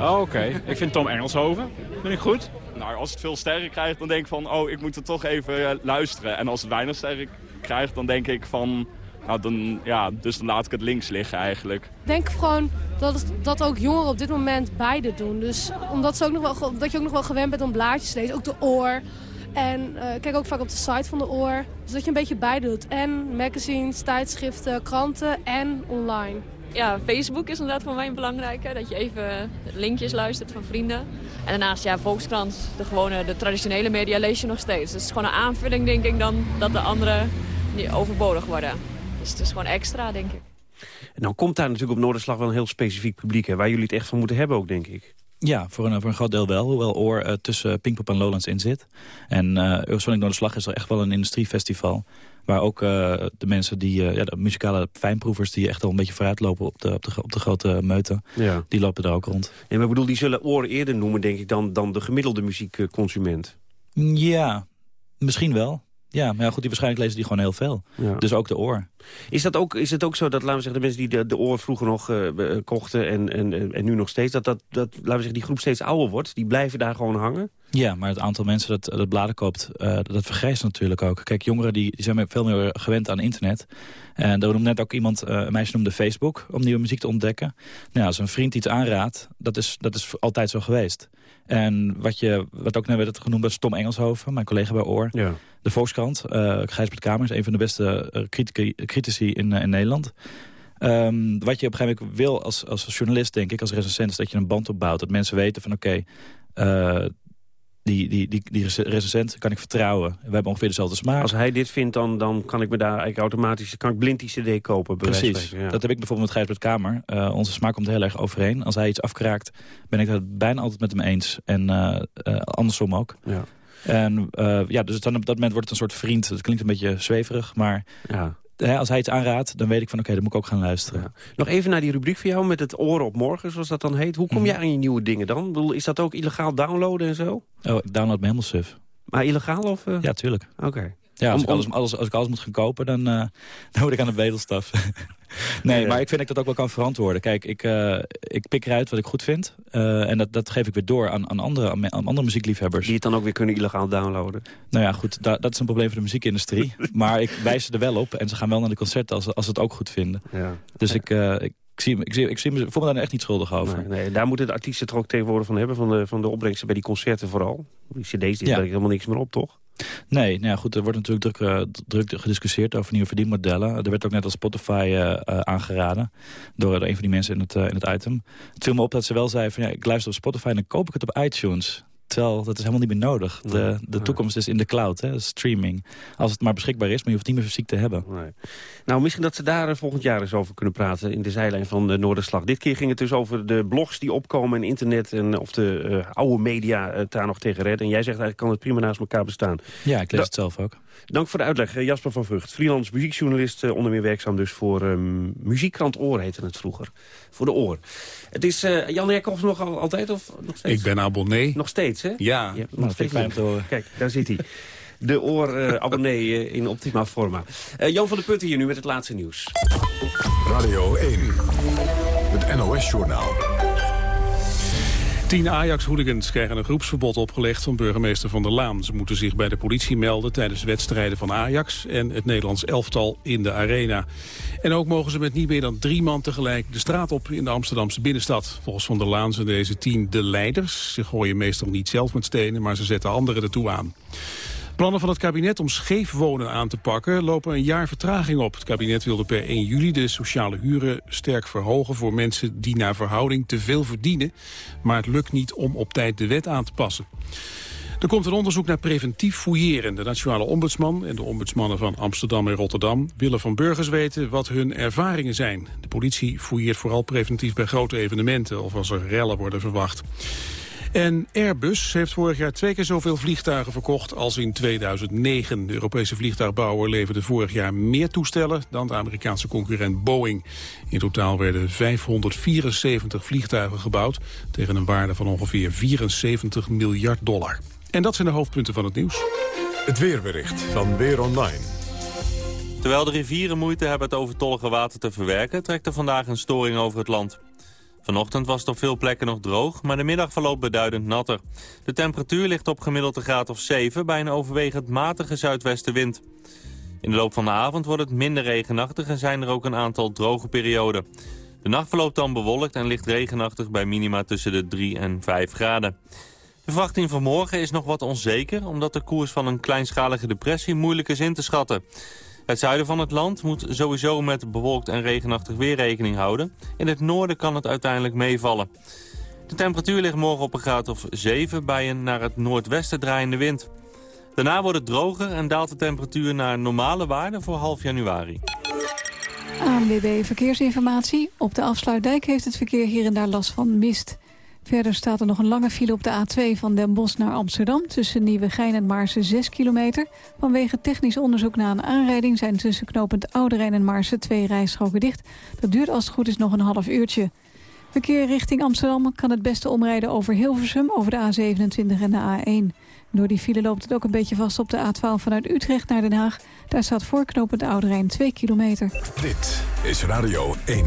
Oh, Oké, ik vind Tom Engelshoven. Ben ik goed? Nou, als het veel sterren krijgt, dan denk ik van, oh, ik moet er toch even eh, luisteren. En als het weinig sterren krijgt, dan denk ik van, nou, dan, ja, dus dan laat ik het links liggen eigenlijk. Ik denk gewoon dat, het- dat ook jongeren op dit moment beide doen. Dus omdat ze ook nog wel, dat je ook nog wel gewend bent om blaadjes te lezen. Ook de oor. En eh, ik kijk ook vaak op de site van de oor. Dus dat je een beetje beide doet. En magazines, tijdschriften, kranten en online. Ja, Facebook is inderdaad voor mij belangrijk. Dat je even linkjes luistert van vrienden. En daarnaast, ja, Volkskrant, de gewone, de traditionele media lees je nog steeds. Dus het is gewoon een aanvulling, denk ik, dan dat de andere niet overbodig worden. Dus het is gewoon extra, denk ik. En dan komt daar natuurlijk op Noorderslag wel een heel specifiek publiek... Hè, waar jullie het echt van moeten hebben ook, denk ik. Ja, voor een, voor een groot deel wel. Hoewel Oor eh, tussen Pinkpop en Lowlands in zit. En eh Eurosonic Noorderslag is er echt wel een industriefestival. Waar ook eh, de mensen die, ja, de muzikale fijnproevers... die echt al een beetje vooruit lopen op de, op de, op de grote meuten... Ja. die lopen er ook rond. En ik bedoel, die zullen oren eerder noemen, denk ik, dan, dan de gemiddelde muziekconsument. Ja, misschien wel. Ja, maar ja, goed, die waarschijnlijk lezen die gewoon heel veel. Ja. Dus ook de oor. Is, dat ook, is het ook zo dat, laten we zeggen, de mensen die de, de oor vroeger nog eh, eh, kochten en, en, en nu nog steeds, dat, dat, dat laten we zeggen, die groep steeds ouder wordt? Die blijven daar gewoon hangen? Ja, maar het aantal mensen dat, dat bladen koopt, eh, dat vergrijst natuurlijk ook. Kijk, jongeren die, die zijn veel meer gewend aan internet. En daar noemde net ook iemand, een meisje noemde Facebook, om nieuwe muziek te ontdekken. Nou, als een vriend iets aanraadt, dat is, dat is altijd zo geweest. En wat, je, wat ook net werd genoemd was Tom Engelshoven, mijn collega bij Oor. Ja. De Volkskrant, uh, Gijsbert Kamer, is een van de beste uh, critici, critici in, uh, in Nederland. Um, wat je op een gegeven moment wil als, als journalist, denk ik, als recensent... is dat je een band opbouwt. Dat mensen weten van oké, okay, die, die, die, die recensent kan ik vertrouwen. We hebben ongeveer dezelfde smaak. Als hij dit vindt, dan, dan kan ik me daar eigenlijk automatisch... kan ik blind die cd kopen. Precies. Ja. Dat heb ik bijvoorbeeld met Gijsbert Kamer. Uh, onze smaak komt heel erg overeen. Als hij iets afkraakt, ben ik het bijna altijd met hem eens. En uh, uh, andersom ook. Ja. En ja, dus dan op dat moment wordt het een soort vriend. Het klinkt een beetje zweverig, maar... Ja. Hè, als hij iets aanraadt, dan weet ik van oké, dan moet ik ook gaan luisteren. Nog even naar die rubriek van jou met het oren op morgen, zoals dat dan heet. Hoe kom Mhm. je aan je nieuwe dingen dan? Ik bedoel, Is dat ook illegaal downloaden en zo? Oh, ik download me helemaal suf. Maar illegaal of... eh? Ja, tuurlijk. Oké. Ja, als, Om- ik alles, alles- als ik alles moet gaan kopen, dan, eh, dan moet ik aan de bedelstaf. nee, Ja. maar ik vind dat ik dat ook wel kan verantwoorden. Kijk, ik, eh, ik pik eruit wat ik goed vind. eh, en dat, dat geef ik weer door aan, aan, andere, aan, aan andere muziekliefhebbers. Die het dan ook weer kunnen illegaal downloaden. Nou ja, goed, da- dat is een probleem voor de muziekindustrie. maar ik wijs ze er wel op en ze gaan wel naar de concerten als, ze- als ze het ook goed vinden. Ja. Dus ik, eh, ik, zie, me- ik, zie, ik, zie, me- ik voel me daar echt niet schuldig over. Nee, nee, daar moeten de artiesten het er ook tegenwoordig van hebben. Van de, van de opbrengsten bij die concerten vooral. Die cd's, die Ja. werken helemaal niks meer op, toch? Nee, nou ja, goed, er wordt natuurlijk druk, eh, druk gediscussieerd over nieuwe verdienmodellen. Er werd ook net als Spotify eh, eh, aangeraden door een van die mensen in het, in het item. Het viel me op dat ze wel zei van ja, ik luister op Spotify en dan koop ik het op iTunes. Terwijl dat is helemaal niet meer nodig. De, de toekomst is in de cloud, hè, streaming. Als het maar beschikbaar is, maar je hoeft niet meer fysiek te hebben. Nee. Nou, misschien dat ze daar eh, volgend jaar eens over kunnen praten... in de zijlijn van de Noorderslag. Dit keer ging het dus over de blogs die opkomen en internet... en of de eh, oude media het daar nog tegen redden. En jij zegt eigenlijk kan het prima naast elkaar bestaan. Ja, ik lees Da- het zelf ook. Dank voor de uitleg, eh, Jasper van Vught. Freelance muziekjournalist, eh, onder meer werkzaam dus voor ehm, Muziekkrant Oor heette het vroeger. Voor de Oor. Het is, eh Jan Herkhoff nog al, altijd of nog steeds? Ik ben abonnee. Nog steeds, hè? Ja. Nou, nog steeds fijn om te horen. Kijk, daar zit hij. De oor-abonnee eh, in optima forma. Eh, Jan van der Putten hier nu met het laatste nieuws. Radio 1. Het NOS-journaal. Tien Ajax-hooligans krijgen een groepsverbod opgelegd van burgemeester Van der Laan. Ze moeten zich bij de politie melden tijdens wedstrijden van Ajax en het Nederlands elftal in de arena. En ook mogen ze met niet meer dan drie man tegelijk de straat op in de Amsterdamse binnenstad. Volgens Van der Laan zijn deze tien de leiders. Ze gooien meestal niet zelf met stenen, maar ze zetten anderen ertoe aan. Plannen van het kabinet om scheef wonen aan te pakken lopen een jaar vertraging op. Het kabinet wilde per 1 juli de sociale huren sterk verhogen voor mensen die naar verhouding te veel verdienen. Maar het lukt niet om op tijd de wet aan te passen. Er komt een onderzoek naar preventief fouilleren. De nationale ombudsman en de ombudsmannen van Amsterdam en Rotterdam willen van burgers weten wat hun ervaringen zijn. De politie fouilleert vooral preventief bij grote evenementen of als er rellen worden verwacht. En Airbus heeft vorig jaar twee keer zoveel vliegtuigen verkocht als in 2009. De Europese vliegtuigbouwer leverde vorig jaar meer toestellen dan de Amerikaanse concurrent Boeing. In totaal werden 574 vliegtuigen gebouwd tegen een waarde van ongeveer 74 miljard dollar. En dat zijn de hoofdpunten van het nieuws. Het weerbericht van Weer Online. Terwijl de rivieren moeite hebben het overtollige water te verwerken... trekt er vandaag een storing over het land. Vanochtend was het op veel plekken nog droog, maar de middag verloopt beduidend natter. De temperatuur ligt op gemiddeld een graad of 7 bij een overwegend matige zuidwestenwind. In de loop van de avond wordt het minder regenachtig en zijn er ook een aantal droge perioden. De nacht verloopt dan bewolkt en ligt regenachtig bij minima tussen de 3 en 5 graden. De verwachting van morgen is nog wat onzeker... omdat de koers van een kleinschalige depressie moeilijk is in te schatten. Het zuiden van het land moet sowieso met bewolkt en regenachtig weer rekening houden. In het noorden kan het uiteindelijk meevallen. De temperatuur ligt morgen op een graad of 7 bij een naar het noordwesten draaiende wind. Daarna wordt het droger en daalt de temperatuur naar normale waarden voor half januari. ANWB Verkeersinformatie. Op de afsluitdijk heeft het verkeer hier en daar last van mist. Verder staat er nog een lange file op de A2 van Den Bosch naar Amsterdam... tussen Nieuwegein en Maarsen 6 kilometer. Vanwege technisch onderzoek na een aanrijding... zijn tussen knooppunt Ouderijn en Maarsen twee rijstroken dicht. Dat duurt als het goed is nog een half uurtje. Verkeer richting Amsterdam kan het beste omrijden over Hilversum... over de A27 en de A1. Door die file loopt het ook een beetje vast op de A12 vanuit Utrecht naar Den Haag. Daar staat voor knooppunt Ouderijn 2 kilometer. Dit is Radio 1.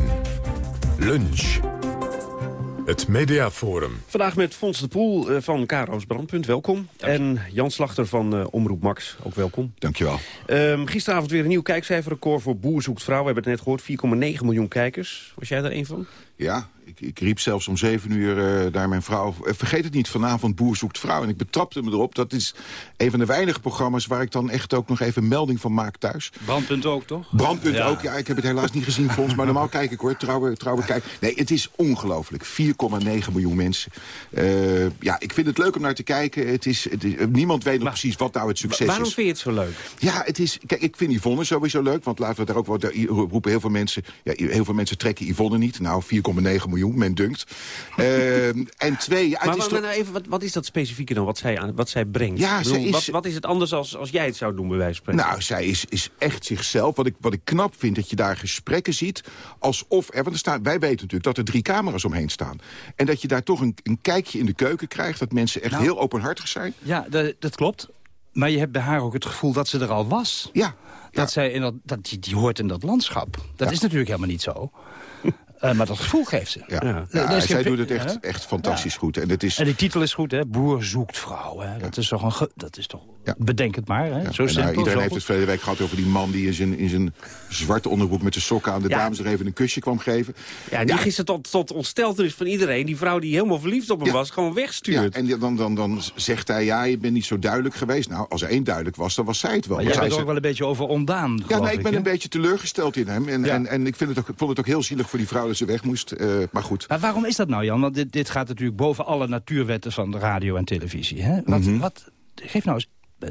Lunch. Het Mediaforum. Vandaag met Fons de Poel eh, van Karo's Brandpunt, welkom. En Jan Slachter van eh, Omroep Max, ook welkom. Dankjewel. Um, gisteravond weer een nieuw kijkcijferrecord voor Boer zoekt vrouw. We hebben het net gehoord, 4,9 miljoen kijkers. Was jij daar een van? Ja, ik, ik riep zelfs om zeven uur uh, daar mijn vrouw... Uh, vergeet het niet, vanavond Boer zoekt vrouw. En ik betrapte me erop. Dat is een van de weinige programma's... waar ik dan echt ook nog even melding van maak thuis. Brandpunt ook, toch? Brandpunt ja. ook, ja. Ik heb het helaas niet gezien, Fons. Maar normaal kijk ik, hoor. Trouwe, trouwe kijk. Nee, het is ongelooflijk. 4,9 miljoen mensen. Uh, ja, ik vind het leuk om naar te kijken. Het is, het is niemand weet nog maar, precies wat nou het succes waarom is. Waarom vind je het zo leuk? Ja, het is... Kijk, ik vind Yvonne sowieso leuk. Want laten we daar ook... Wat, roepen heel veel mensen... Ja, heel veel mensen trekken Yvonne niet. Nou, 4,9 miljoen miljoen, men dunkt. Uh, en twee... maar, nou even, wat, wat is dat specifieke dan, wat zij, aan, wat zij brengt? Ja, bedoel, is, wat, wat, is het anders als, als jij het zou doen, bij wijze van spreken? Nou, zij is, is echt zichzelf. Wat ik, wat ik knap vind, dat je daar gesprekken ziet... alsof er, want er staan, wij weten natuurlijk dat er drie camera's omheen staan. En dat je daar toch een, een kijkje in de keuken krijgt... dat mensen echt Nou, heel openhartig zijn. Ja, dat, dat klopt. Maar je hebt bij haar ook het gevoel dat ze er al was. Ja. Dat zij in dat, dat, die, die hoort in dat landschap. Dat is natuurlijk helemaal niet zo. Uh, maar dat gevoel geeft ze. Ja, ja. ja is zij doet het echt, Ja. echt fantastisch goed. En het is, En die titel is goed, hè? Boer zoekt vrouw. Hè? Dat is toch een... ge- Dat is toch... Bedenk het maar, hè? Zo en, nou, simpel, iedereen zo heeft het verleden week gehad over die man... die in zijn, in zijn zwarte onderbroek met de sokken aan de dames... er even een kusje kwam geven. Ja, die gisteren tot, tot ontsteltenis van iedereen... die vrouw die helemaal verliefd op hem was, gewoon Ja, wegstuurt. en dan, dan, dan zegt hij, ja, je bent niet zo duidelijk geweest. Nou, als er één duidelijk was, dan was zij het wel. Maar jij bent ook wel een beetje over ondaan, ja, nee, ik ben een beetje teleurgesteld in hem. En, en, en ik, vind het ook, ik vond het ook heel zielig voor die vrouw ze weg moest. Eh, maar goed. Maar waarom is dat nou, Jan? Want dit, dit gaat natuurlijk boven alle natuurwetten van de radio en televisie. Hè? Wat, Mhm. wat, geef nou eens...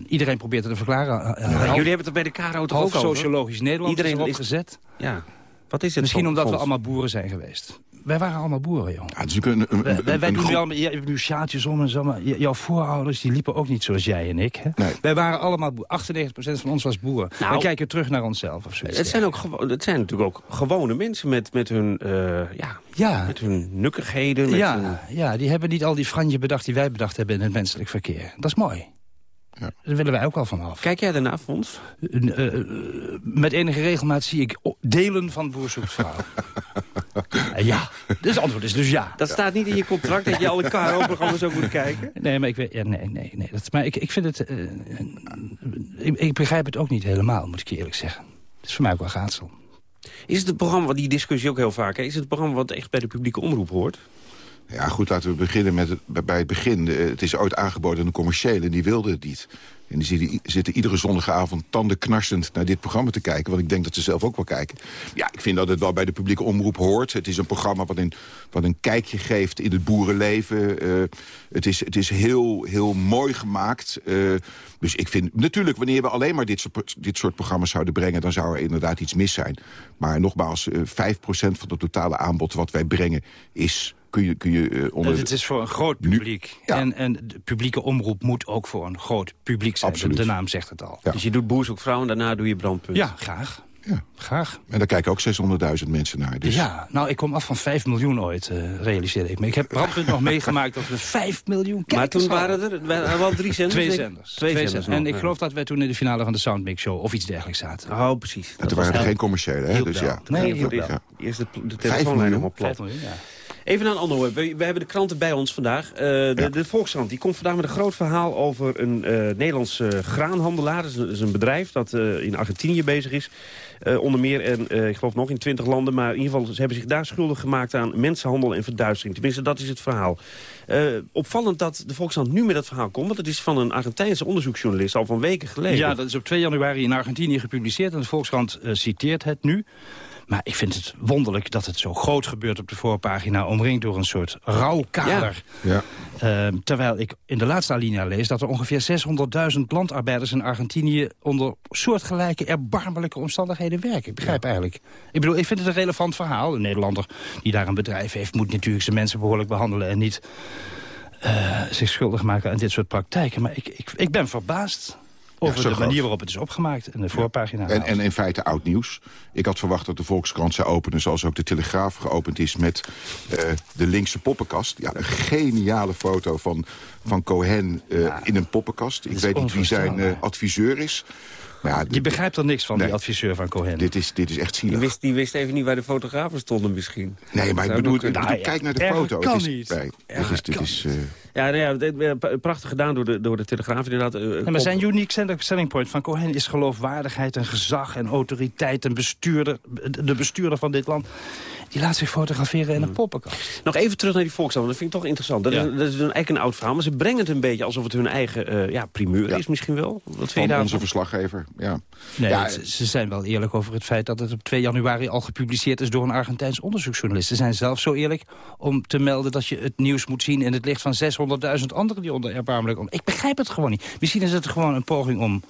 Iedereen probeert het te verklaren. Eh, Ja, half- jullie hebben het er bij de KRO toch ook over? sociologisch Nederland Iedereen is erop is- gezet. Ja. Wat is het Misschien omdat we allemaal boeren zijn geweest. Wij waren allemaal boeren, joh. Ja, een, een, Wij, wij, wij een doen nu groep- allemaal, je hebt nu sjaaltjes om en zo, maar jouw voorouders die liepen ook niet zoals jij en ik. Hè? Nee. Wij waren allemaal, boer- 98% van ons was boer. Nou, wij kijken terug naar onszelf of zoiets. Het zijn, ook het zijn natuurlijk ook gewone mensen met, met hun, eh, ja, Ja. met hun nukkigheden. Met hun- Ja, ja, die hebben niet al die franje bedacht die wij bedacht hebben in het menselijk verkeer. Dat is mooi. Daar willen wij ook wel van af. Kijk jij daarna, Fons? Eh, eh, met enige regelmaat zie ik delen van Boer zoekt vrouw. Eh, ja, dus het antwoord is dus ja. Dat staat niet in je contract dat je alle KRO-programma's ook moet kijken? Nee, maar ik weet, ja, nee, nee, nee. Dat, maar ik, ik vind het, eh, ik, ik begrijp het ook niet helemaal, moet ik je eerlijk zeggen. Het is voor mij ook wel raadsel. Is het het programma, wat die discussie ook heel vaak, hè, is het het programma wat echt bij de publieke omroep hoort? Ja, goed, laten we beginnen met het, bij- het begin. Eh, Het is ooit aangeboden aan een commerciële en die wilde het niet. En die zitten, iedere zondagavond tandenknarsend naar dit programma te kijken. Want ik denk dat ze zelf ook wel kijken. Ja, ik vind dat het wel bij de publieke omroep hoort. Het is een programma wat een, wat een kijkje geeft in het boerenleven. Eh, het, is, het is heel, heel mooi gemaakt. Eh, dus ik vind, natuurlijk, wanneer we alleen maar dit soort, dit soort programma's zouden brengen... dan zou er inderdaad iets mis zijn. Maar nogmaals, eh 5% van het totale aanbod wat wij brengen is... Kun je, kun je eh, onder... Het is voor een groot publiek. En, en de publieke omroep moet ook voor een groot publiek zijn. Absoluut. De naam zegt het al. Dus je doet Boer zoekt vrouw en daarna doe je brandpunt. Ja, graag. Ja. Graag. En daar kijken ook 600.000 mensen naar. Dus Ja, nou, ik kom af van 5 miljoen ooit, eh realiseerde ik me. Ik heb Brandpunt nog meegemaakt dat we 5 miljoen kijkers Maar toen waren er waren wel drie zenders. Twee zenders. Twee, zenders. En nog, ik geloof dat wij toen in de finale van de Soundmix Show of iets dergelijks zaten. Oh, precies. En toen waren er geen commerciële, hè? Dus ja. Nee, wel. Eerst de, de Vijf telefoonlijn miljoen? helemaal plat. 5 miljoen, ja. Even naar een ander onderwerp. We, we hebben de kranten bij ons vandaag. Eh, de, de Volkskrant die komt vandaag met een groot verhaal over een eh Nederlandse graanhandelaar. Dat is, een, dat is een bedrijf dat eh, in Argentinië bezig is. Onder meer, en ik geloof nog in twintig landen. Maar in ieder geval, ze hebben zich daar schuldig gemaakt aan mensenhandel en verduistering. Tenminste, dat is het verhaal. Opvallend dat de Volkskrant nu met dat verhaal komt. Want het is van een Argentijnse onderzoeksjournalist al van weken geleden. Ja, dat is op 2 januari in Argentinië gepubliceerd. En de Volkskrant citeert het nu. Maar ik vind het wonderlijk dat het zo groot gebeurt op de voorpagina... omringd door een soort rouwkader. Ja. Ehm, terwijl ik in de laatste alinea lees dat er ongeveer 600.000 landarbeiders in Argentinië... onder soortgelijke erbarmelijke omstandigheden werken. Ik begrijp eigenlijk. Ik bedoel, ik vind het een relevant verhaal. Een Nederlander die daar een bedrijf heeft... moet natuurlijk zijn mensen behoorlijk behandelen... en niet eh, zich schuldig maken aan dit soort praktijken. Maar ik, ik, ik ben verbaasd over de manier waarop het is opgemaakt. En de voorpagina. En, en in feite oud nieuws. Ik had verwacht dat de Volkskrant zou openen... zoals ook de Telegraaf geopend is met eh, de linkse poppenkast. Ja, een geniale foto van, van Cohen eh, in een poppenkast. Ik weet niet wie zijn eh, adviseur is. Maar ja, Je begrijpt er niks van, Nee. die adviseur van Cohen. dit, is, dit is echt Die zielig. wist, die wist even niet waar de fotografen stonden misschien. Nee, maar ik bedoel, ik bedoel, Nou kijk naar de erger foto. kan het is, niet. dit is, eh, Ja, nou ja, eh, prachtig gedaan door de, door de Telegraaf inderdaad. Eh, Nee, kop- maar zijn unique selling- selling point van Cohen is geloofwaardigheid en gezag en autoriteit en bestuurder, de bestuurder van dit land. Die laat zich fotograferen in een poppenkast. Nog even terug naar die Volkskrant, want dat vind ik toch interessant. Dat, Ja. is, dat is eigenlijk een oud verhaal, maar ze brengen het een beetje alsof het hun eigen eh, ja, primeur Ja. is misschien wel. Wat vind je van daarvan? onze verslaggever. Ja. Nee, Ja, het- ze zijn wel eerlijk over het feit dat het op 2 januari al gepubliceerd is door een Argentijns onderzoeksjournalist. Ze zijn zelf zo eerlijk om te melden dat je het nieuws moet zien in het licht van 600.000 anderen die onder erbarmelijk om. Ik begrijp het gewoon niet. Misschien is het gewoon een poging om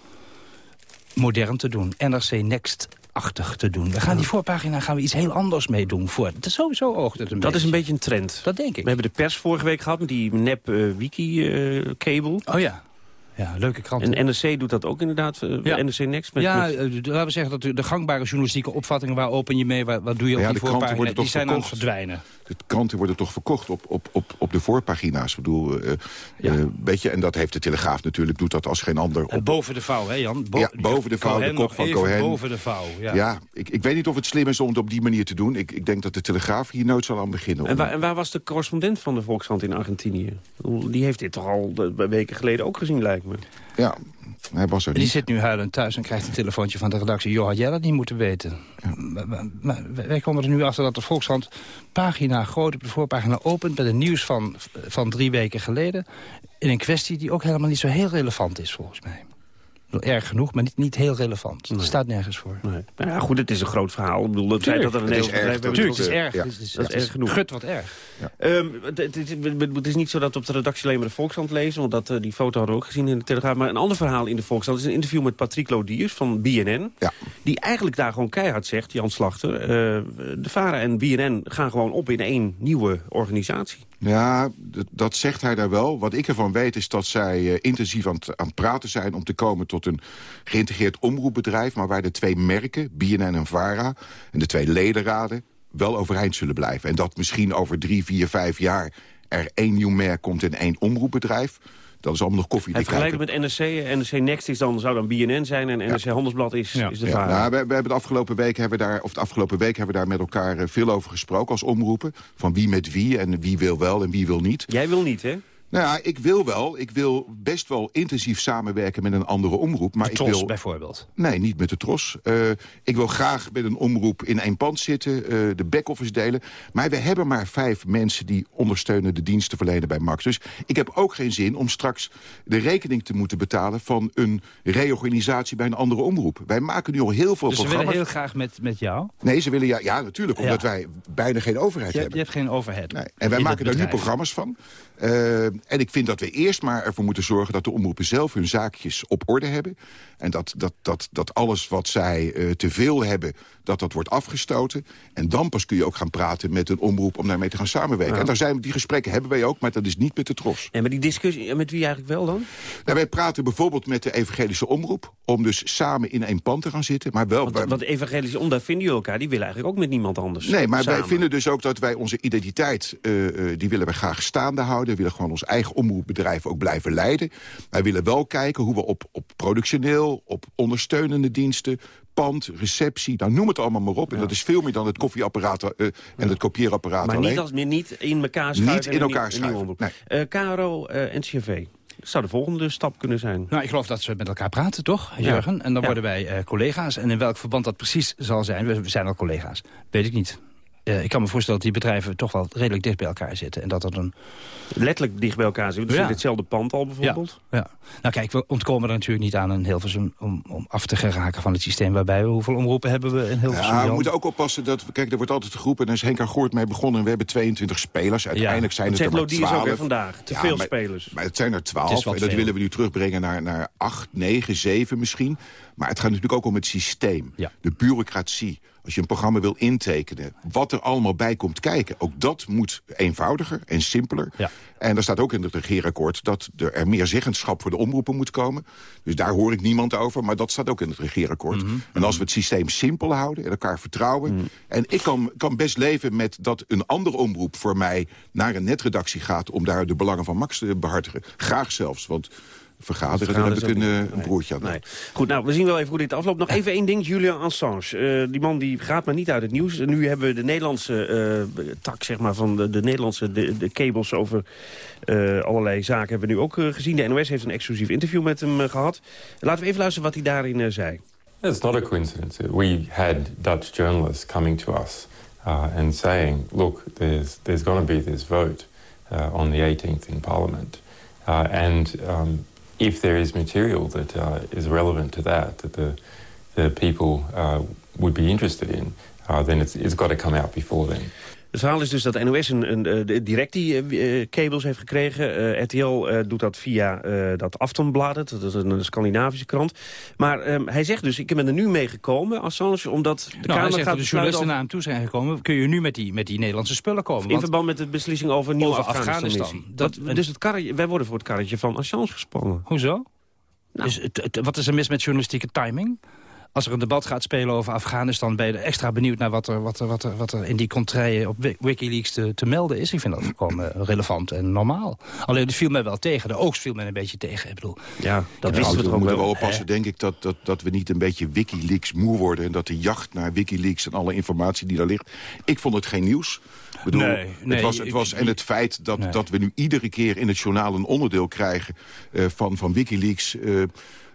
modern te doen. NRC Next achtig te doen. We gaan die voorpagina gaan we iets heel anders mee doen. Voor. Dat is sowieso oogt het een Dat beetje. is een beetje een trend. Dat denk ik. We hebben de pers vorige week gehad met die nep eh, wiki-cable. oh ja. Ja, leuke krant. En NRC doet dat ook inderdaad, eh, Ja. NRC Next. Met, ja, met- eh, laten we zeggen dat de, gangbare journalistieke opvattingen... waar open je mee, waar, wat doe je op Ja, die voorpagina... die zijn aan het verkocht. verdwijnen. De kranten worden toch verkocht op, op, op, op de voorpagina's. Ik bedoel, eh, eh, weet je, en dat heeft de Telegraaf natuurlijk, doet dat als geen ander. En Op, boven de vouw, hè Jan? Bo- ja, boven de vouw, Cohen de kop van Cohen. boven de vouw, ja. ja, ik, ik weet niet of het slim is om het op die manier te doen. Ik, ik denk dat de Telegraaf hier nooit zal aan beginnen. en, waar, en waar was de correspondent van de Volkskrant in Argentinië? Die heeft dit toch al weken geleden ook gezien, lijkt me. Ja, hij was er Die zit nu huilend thuis en krijgt een telefoontje van de redactie. Joh, had jij dat niet moeten weten? Maar, maar- maar wij komen er nu achter dat de Volkskrant pagina groot op de voorpagina opent... met een nieuws van, van drie weken geleden. In een kwestie die ook helemaal niet zo heel relevant is, volgens mij. Erg genoeg, maar niet, niet heel relevant. Het staat nergens voor. Nee. Nou ja, goed, het is een groot verhaal. Ik bedoel, dat feit dat er een Het is erg, Tuurlijk, het is erg. Ja, Het is- dat is erg genoeg. Gut wat erg. Ehm, het, het- het- het is niet zo dat op de redactie alleen maar de Volkskrant lezen... want dat, eh, die foto hadden we ook gezien in de Telegraaf. Maar een ander verhaal in de Volkskrant is een interview met Patrick Lodiers van BNN. Ja. Die eigenlijk daar gewoon keihard zegt, Jan Slachter... eh, de VARA en BNN gaan gewoon op in één nieuwe organisatie. Ja, dat, zegt hij daar wel. Wat ik ervan weet is dat zij eh, intensief aan aan het praten zijn... om te komen tot een geïntegreerd omroepbedrijf... maar waar de twee merken, BNN en VARA... en de twee ledenraden wel overeind zullen blijven. En dat misschien over drie, vier, vijf jaar... er één nieuw merk komt in één omroepbedrijf... Dat is allemaal nog koffie het met NRC. NRC Next is dan, zou dan BNN zijn en NRC Handelsblad is, is de Ja, VARA. nou, we, we hebben de afgelopen week hebben we daar, of de afgelopen week hebben we daar met elkaar eh, veel over gesproken als omroepen. Van wie met wie en wie wil wel en wie wil niet. Jij wil niet, hè? Nou ja, ik wil wel. Ik wil best wel intensief samenwerken met een andere omroep. Maar De ik Tros wil... bijvoorbeeld. Nee, niet met de Tros. Eh, ik wil graag met een omroep in één pand zitten, eh, de back-office delen. Maar we hebben maar vijf mensen die ondersteunende diensten verlenen bij Max. Dus ik heb ook geen zin om straks de rekening te moeten betalen... van een reorganisatie bij een andere omroep. Wij maken nu al heel veel Dus ze programma's. willen heel graag met, met jou. Nee, ze willen ja, ja natuurlijk, omdat Ja. wij bijna geen overheid Je, hebben. je hebt geen overhead. Nee. En wij maken daar nu programma's van. Eh, en ik vind dat we eerst maar ervoor moeten zorgen... dat de omroepen zelf hun zaakjes op orde hebben. En dat, dat, dat, dat alles wat zij eh, te veel hebben, dat dat wordt afgestoten. En dan pas kun je ook gaan praten met een omroep... om daarmee te gaan samenwerken. Ja. En daar zijn, die gesprekken hebben wij ook, maar dat is niet met de tros. En met die discussie, met wie eigenlijk wel dan? Nou, wij praten bijvoorbeeld met de evangelische omroep... om dus samen in één pand te gaan zitten. Maar wel, Want, want de evangelische om, daar vinden jullie elkaar. Die willen eigenlijk ook met niemand anders. Nee, maar wij vinden dus ook dat wij onze identiteit... eh, eh, die willen we graag staande houden. We willen gewoon ons eigen omroepbedrijf ook blijven leiden. Wij willen wel kijken hoe we op, op productioneel... op ondersteunende diensten, pand, receptie... nou noem het allemaal maar op. En dat is veel meer dan het koffieapparaat eh, en het kopieerapparaat Maar alleen. niet, als, meer niet in elkaar schuiven. Niet in elkaar een nieuwe omroep. Eh, KRO, eh NCRV. Dat zou de volgende stap kunnen zijn. Nou, ik geloof dat ze met elkaar praten, toch, Ja. Jurgen? En dan Ja. worden wij eh, collega's. En in welk verband dat precies zal zijn, we, we zijn al collega's, weet ik niet. Eh, ik kan me voorstellen dat die bedrijven toch wel redelijk dicht bij elkaar zitten. En dat dat een... Letterlijk dicht bij elkaar zitten. Dus Ja. in hetzelfde pand al bijvoorbeeld. Ja, ja. Nou kijk, we ontkomen er natuurlijk niet aan in Hilversum... om, om af te geraken van het systeem waarbij we... hoeveel omroepen hebben we in Hilversum? Ja, we moeten ook oppassen dat... we- Kijk, er wordt altijd geroepen, en daar is Henk Goort mee begonnen... en we hebben 22 spelers. Uiteindelijk zijn het er maar Lodiers ook 12. hè, vandaag. Te Ja, veel maar- spelers. Maar het zijn er Het is twaalf wat en dat veel. willen we nu terugbrengen naar, naar acht, negen, zeven misschien. Maar het gaat natuurlijk ook om het systeem. De bureaucratie. Als je een programma wil intekenen, wat er allemaal bij komt kijken. Ook dat moet eenvoudiger en simpeler. En er staat ook in het regeerakkoord dat er, er meer zeggenschap voor de omroepen moet komen. Dus daar hoor ik niemand over, maar dat staat ook in het regeerakkoord. Mhm. En als we het systeem simpel houden en elkaar vertrouwen... en ik kan, kan best leven met dat een andere omroep voor mij... naar een netredactie gaat om daar de belangen van Max te behartigen. Graag zelfs, want vergaderen, daar heb ik een, eh, een broertje aan. Nee. Goed, nou, we zien wel even hoe dit afloopt. Nog even één ding, Julian Assange. Eh, die man die gaat maar niet uit het nieuws. En nu hebben we de Nederlandse eh, tak zeg maar, van de, de Nederlandse de, de cables over eh, allerlei zaken hebben we nu ook gezien. De NOS heeft een exclusief interview met hem eh, gehad. Laten we even luisteren wat hij daarin eh, zei. It's not a coincidence. We had Dutch journalists coming to us uh, and saying, look, there's, there's going to be this vote uh, on the 18th in Parliament. Uh, and um, if there is material that uh, is relevant to that, that the, the people uh, would be interested in, uh, then it's, it's got to come out before then. Het verhaal is dus dat NOS een, een, eh, direct die uh, cables heeft gekregen. Uh, RTL doet dat via dat Aftonbladet, dat is een Scandinavische krant. Maar ehm, hij zegt dus, ik ben er nu mee gekomen, Assange, omdat de nou, Kamer gaat de journalisten naar hem toe zijn gekomen. Kun je nu met die, met die Nederlandse spullen komen? In verband met de beslissing over nieuw Afghanistan. Dat, dus het karretje, wij worden voor het karretje van Assange gesprongen. Hoezo? Nou. Wat is er mis met journalistieke timing? Als er een debat gaat spelen over Afghanistan... ben je extra benieuwd naar wat er, wat er, wat er, wat er in die contraien op Wikileaks te, te melden is. Ik vind dat volkomen relevant en normaal. Alleen het viel mij wel tegen. De oogst viel mij een beetje tegen. Ik bedoel, ja, dat wisten we toch ook moeten wel oppassen, denk ik, dat, dat, dat we niet een beetje Wikileaks moe worden... en dat de jacht naar Wikileaks en alle informatie die daar ligt... Ik vond het geen nieuws. Bedoel, nee, nee, het was, het was, en het feit dat, dat we nu iedere keer in het journaal een onderdeel krijgen... Uh, van, van Wikileaks... Uh,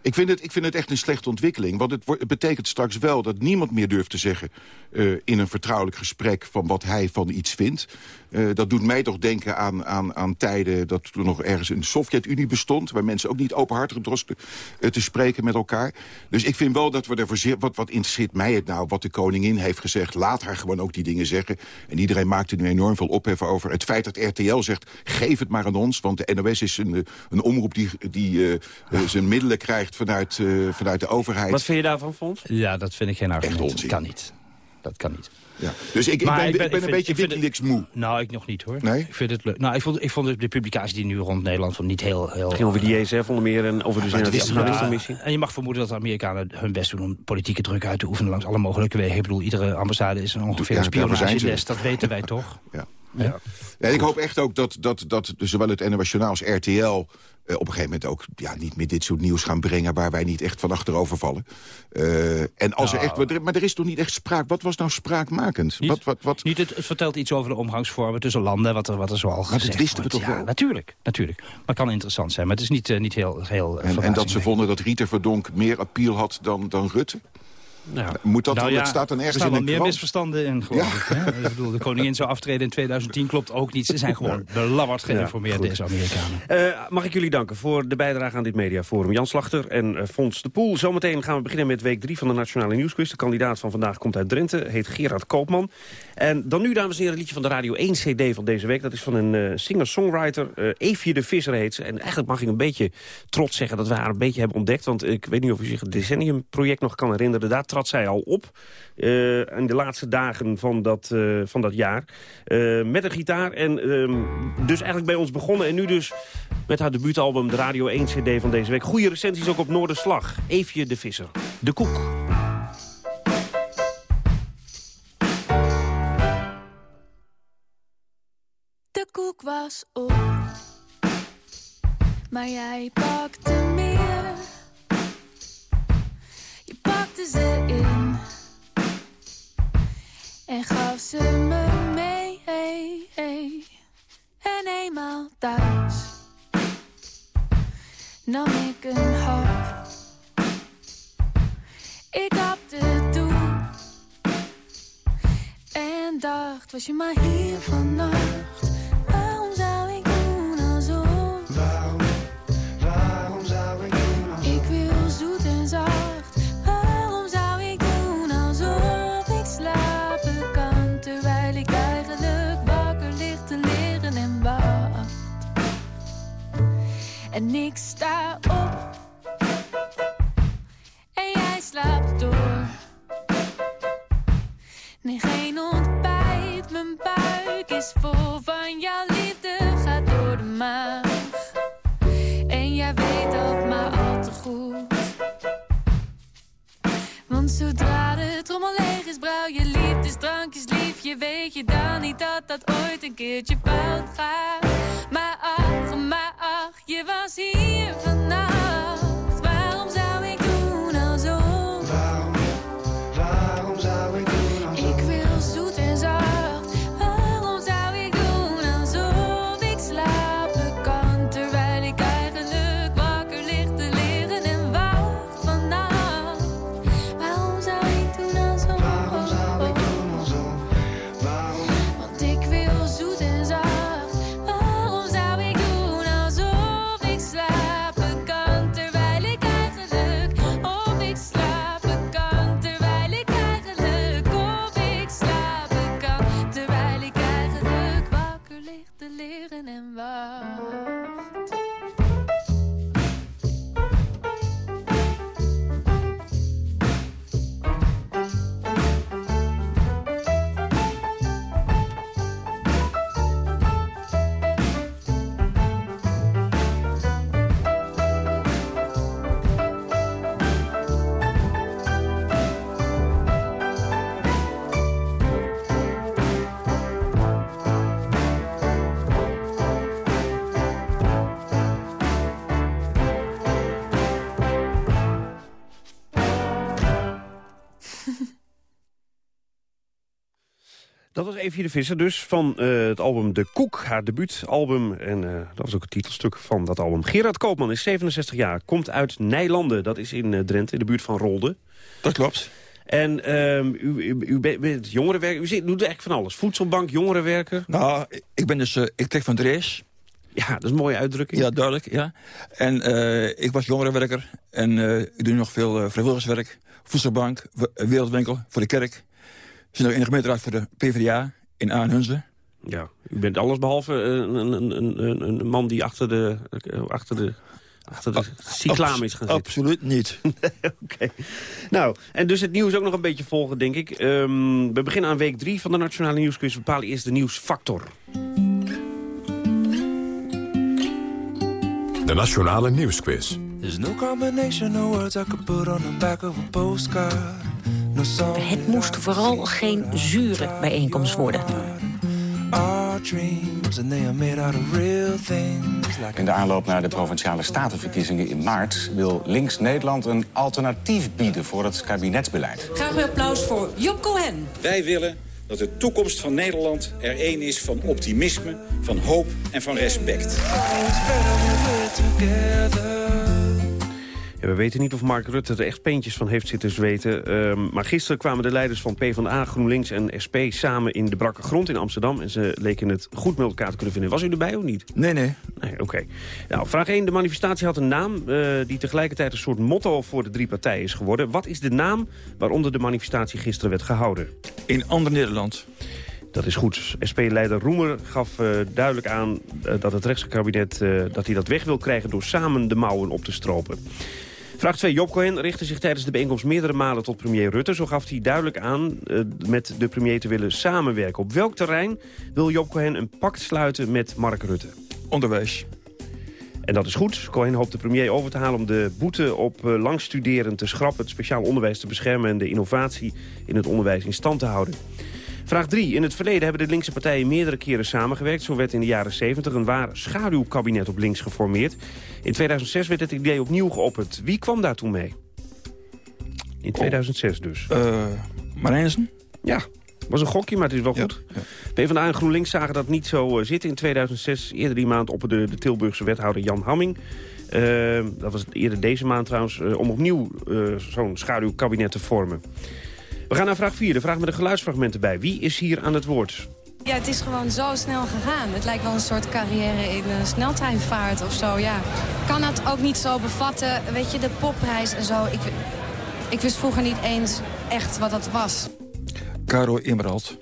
ik vind, het, ik vind het echt een slechte ontwikkeling. Want het, betekent straks wel dat niemand meer durft te zeggen... Uh, in een vertrouwelijk gesprek van wat hij van iets vindt. Uh, dat doet mij toch denken aan, aan, aan tijden dat er nog ergens een Sovjet-Unie bestond... waar mensen ook niet openhartig drosten uh, te spreken met elkaar. Dus ik vind wel dat we ervoor. Wat, wat interesseert mij het nou, wat de koningin heeft gezegd? Laat haar gewoon ook die dingen zeggen. En iedereen maakt er nu enorm veel ophef over. Het feit dat RTL zegt, geef het maar aan ons... want de NOS is een, een omroep die, die zijn middelen krijgt vanuit, vanuit de overheid. Wat vind je daarvan, Fons? Ja, dat vind ik geen argument. Dat kan niet. Dat kan niet. Ja. Dus ik, ik, ben, ik ben, ik ben een beetje Wikileaks moe. Nou, ik nog niet hoor. Nee? Ik vind het leuk. Nou, ik vond, ik vond de publicatie die nu rond Nederland van niet heel... heel het ging over die JSF onder meer en over de Afghanistan-missie. En je mag vermoeden dat de Amerikanen hun best doen om politieke druk uit te oefenen langs alle mogelijke wegen. Ik bedoel, iedere ambassade is ongeveer een spionagenest. Dat weten wij toch? Ja. Ja. ja. ik hoop echt ook dat, dat, dat zowel het NOS als RTL uh, op een gegeven moment ook ja, niet meer dit soort nieuws gaan brengen... waar wij niet echt van achterover vallen. Uh, en als nou, er echt, maar er is toch niet echt spraak? Wat was nou spraakmakend? Niet, wat, wat, wat... niet het, het, vertelt iets over de omgangsvormen tussen landen... wat er, wat er zoal gezegd Maar dat wisten we toch ja, wel? Natuurlijk, natuurlijk. Maar kan interessant zijn. Maar het is niet, uh, niet heel, heel en, en dat ze vonden dat Rieter Verdonk meer appeal had dan, dan Rutte? Nou, Moet dat nou dan, ja, het staat dan ergens er staan in wel meer misverstanden in, geloof ja. ik. Hè? ik bedoel, de koningin zou aftreden in 2010, klopt ook niet. Ze zijn gewoon belabberd geïnformeerd, ja, deze Amerikanen. Uh, mag ik jullie danken voor de bijdrage aan dit mediaforum. Jan Slachter en uh, Fons de Poel. Zometeen gaan we beginnen met week 3 van de Nationale Nieuwsquiz. De kandidaat van vandaag komt uit Drenthe, heet Gerard Koopman. En dan nu, dames en heren, een liedje van de Radio 1 CD van deze week. Dat is van een uh, singer-songwriter, uh, Eefje de Visser heet ze. En eigenlijk mag ik een beetje trots zeggen dat we haar een beetje hebben ontdekt. Want ik weet niet of u zich het Decennium-project nog kan herinneren. Daar trad zij al op. Uh, in de laatste dagen van dat, uh, van dat jaar. Uh, met een gitaar. En um, dus eigenlijk bij ons begonnen. En nu dus met haar debuutalbum, de Radio 1 CD van deze week. Goede recensies ook op Noorderslag. Eefje de Visser. De Koek. De koek was op. Maar jij pakte meer. Ze in. En gaf ze me mee. En eenmaal thuis nam ik een hap. Ik hapte toe. En dacht, was je maar hier vannacht? En ik sta op. En jij slaapt door. Nee, geen ontbijt. Mijn buik is vol van jouw liefde. Gaat door de maag. En jij weet dat maar al te goed. Want zodra de trommel leeg is, brouw je liefdesdrankjes lief. Je weet je dan niet dat dat ooit een keertje fout gaat. Maar ach, maar ach, je was hier vannacht. Was Evie de Visser dus van eh, het album De Koek, haar debuutalbum. En eh, dat was ook het titelstuk van dat album. Gerard Koopman is 67 jaar, komt uit Nijlanden. Dat is in eh, Drenthe, in de buurt van Rolde. Dat klopt. En ehm, u, u, u bent- jongerenwerker, u zit- doet eigenlijk van alles. Voedselbank, jongerenwerker. Nou, ik ben dus, ik trek van Drees. Ja, dat is een mooie uitdrukking. Ja, duidelijk, ja. En ik was jongerenwerker en ik doe nu nog veel vrijwilligerswerk. Voedselbank, Wereldwinkel, voor de kerk. Zit nog in de gemeenteraad voor de PvdA in Aanhunzen. Ja, u bent allesbehalve eh, een, een, een, een, een man die achter de, eh, achter de, achter de cyclaam is gaan zitten. Absoluut niet. Oké. Nou, en dus het nieuws ook nog een beetje volgen, denk ik. Ehm, we beginnen aan week drie van de Nationale Nieuwsquiz. We bepalen eerst de nieuwsfactor. De Nationale Nieuwsquiz. There's no combination of words I could put on the back of a postcard. Het moest vooral geen zure bijeenkomst worden. In de aanloop naar de Provinciale Statenverkiezingen in maart... wil Links Nederland een alternatief bieden voor het kabinetsbeleid. Graag weer applaus voor Job Cohen. Wij willen dat de toekomst van Nederland er één is van optimisme, van hoop en van respect. Ja, we weten niet of Mark Rutte er echt peentjes van heeft zitten zweten. Ehm, maar gisteren kwamen de leiders van PvdA, GroenLinks en SP samen in de brakke grond in Amsterdam. En ze leken het goed met elkaar te kunnen vinden. Was u erbij of niet? Nee, nee. Nee, oké. Nou, vraag 1. De manifestatie had een naam eh, die tegelijkertijd een soort motto voor de drie partijen is geworden. Wat is de naam waaronder de manifestatie gisteren werd gehouden? In ander Nederland. Dat is goed. SP-leider Roemer gaf eh, duidelijk aan eh, dat het rechtse kabinet eh, dat hij dat weg wil krijgen door samen de mouwen op te stropen. Vraag 2. Job Cohen richtte zich tijdens de bijeenkomst meerdere malen tot premier Rutte. Zo gaf hij duidelijk aan eh, met de premier te willen samenwerken. Op welk terrein wil Job Cohen een pact sluiten met Mark Rutte? Onderwijs. En dat is goed. Cohen hoopt de premier over te halen om de boete op eh, langstuderen te schrappen... het speciaal onderwijs te beschermen en de innovatie in het onderwijs in stand te houden. Vraag 3. In het verleden hebben de linkse partijen meerdere keren samengewerkt. Zo werd in de jaren 70 een waar schaduwkabinet op links geformeerd. In 2006 werd het idee opnieuw geopperd. Wie kwam daar toen mee? In 2006 dus. Uh, Marijnsen? Ja, was een gokje, maar het is wel goed. PvdA en GroenLinks zagen dat niet zo eh, zitten in 2006. Eerder die maand opperde de Tilburgse wethouder Jan Hamming... Uh, dat was eerder deze maand trouwens, om opnieuw zo'n schaduwkabinet te vormen. We gaan naar vraag 4, de vraag met de geluidsfragmenten bij. Wie is hier aan het woord? Ja, het is gewoon zo snel gegaan. Het lijkt wel een soort carrière in een sneltreinvaart of zo, ja. Ik kan het ook niet zo bevatten, weet je, de popprijs en zo. Ik, ik wist vroeger niet eens echt wat dat was. Caro Emerald.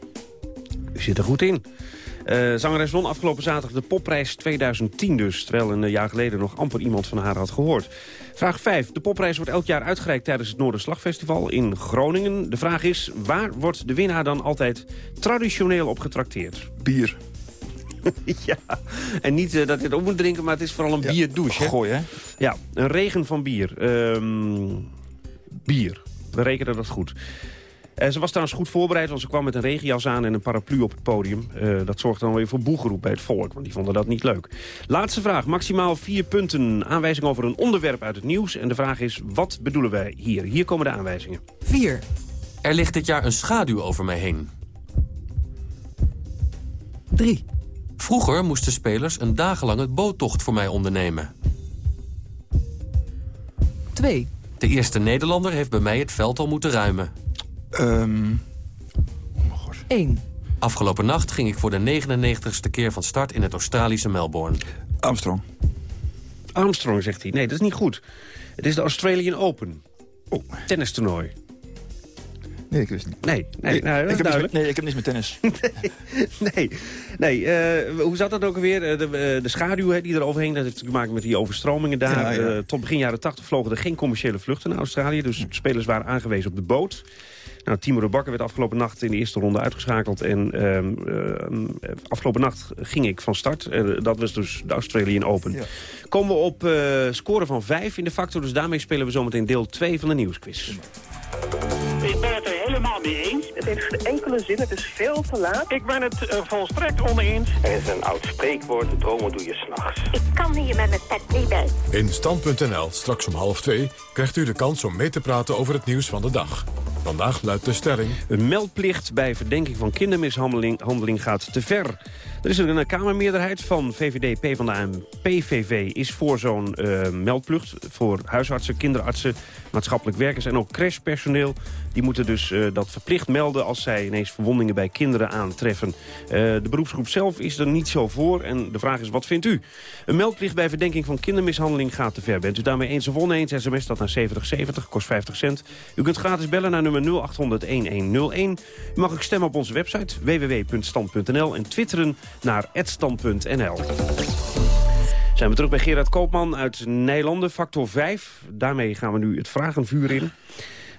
U zit er goed in. Uh, zangeres won afgelopen zaterdag de popprijs 2010 dus... terwijl een jaar geleden nog amper iemand van haar had gehoord. Vraag 5. De popprijs wordt elk jaar uitgereikt tijdens het Noorderslagfestival in Groningen. De vraag is, waar wordt de winnaar dan altijd traditioneel op getrakteerd? Bier. ja, en niet uh, dat je het op moet drinken, maar het is vooral een ja. bierdouche. Gooi, hè? Ja, een regen van bier. Um, bier. We rekenen dat goed. Uh, ze was trouwens goed voorbereid, want ze kwam met een regenjas aan en een paraplu op het podium. Uh, dat zorgde dan weer voor boegeroep bij het volk, want die vonden dat niet leuk. Laatste vraag, maximaal vier punten. Aanwijzing over een onderwerp uit het nieuws. En de vraag is, wat bedoelen wij hier? Hier komen de aanwijzingen. 4. Er ligt dit jaar een schaduw over mij heen. 3. Vroeger moesten spelers een dagenlange boottocht voor mij ondernemen. 2. De eerste Nederlander heeft bij mij het veld al moeten ruimen. Um, oh 1. Afgelopen nacht ging ik voor de 99ste keer van start in het Australische Melbourne. Armstrong. Armstrong, zegt hij. Nee, dat is niet goed. Het is de Australian Open. Oh. Tennistoernooi. Nee, ik wist niet. Nee, nee, ik, nou, ik heb met, nee ik heb niets met tennis. nee, nee. nee uh, hoe zat dat ook alweer? De, uh, de schaduw hè, die er overheen, dat heeft te maken met die overstromingen daar. Ja, ja. Uh, tot begin jaren 80 vlogen er geen commerciële vluchten naar Australië. Dus spelers waren aangewezen op de boot. Nou, Timo de Bakker werd afgelopen nacht in de eerste ronde uitgeschakeld. En uh, afgelopen nacht ging ik van start. Uh, dat was dus de Australian Open. Ja. Komen we op scoren van 5 in de factor. Dus daarmee spelen we zometeen deel 2 van de nieuwsquiz. Ik ben het er helemaal mee eens. Het heeft geen enkele zin, het is veel te laat. Ik ben het uh, volstrekt oneens. Er is een oud spreekwoord, dromen doe je s'nachts. Ik kan hier met mijn pet niet bij. In Stand.nl, straks om half twee, krijgt u de kans om mee te praten over het nieuws van de dag. Vandaag luidt de stelling... Een meldplicht bij verdenking van kindermishandeling handeling gaat te ver. Er is een Kamermeerderheid van VVD, PvdA en PVV... is voor zo'n uh, meldplicht voor huisartsen, kinderartsen, maatschappelijk werkers... en ook crashpersoneel. Die moeten dus uh, dat verplicht melden als zij ineens verwondingen bij kinderen aantreffen. De beroepsgroep zelf is er niet zo voor. En de vraag is, wat vindt u? Een meldplicht bij verdenking van kindermishandeling gaat te ver. Bent u daarmee eens of oneens? SMS dat naar 7070, kost 50 cent. U kunt gratis bellen naar nummer 0800-1101. U mag ook stemmen op onze website www.stand.nl en twitteren naar @stand.nl. Zijn we terug bij Gerard Koopman uit Nijlanden, factor 5. Daarmee gaan we nu het vragenvuur in.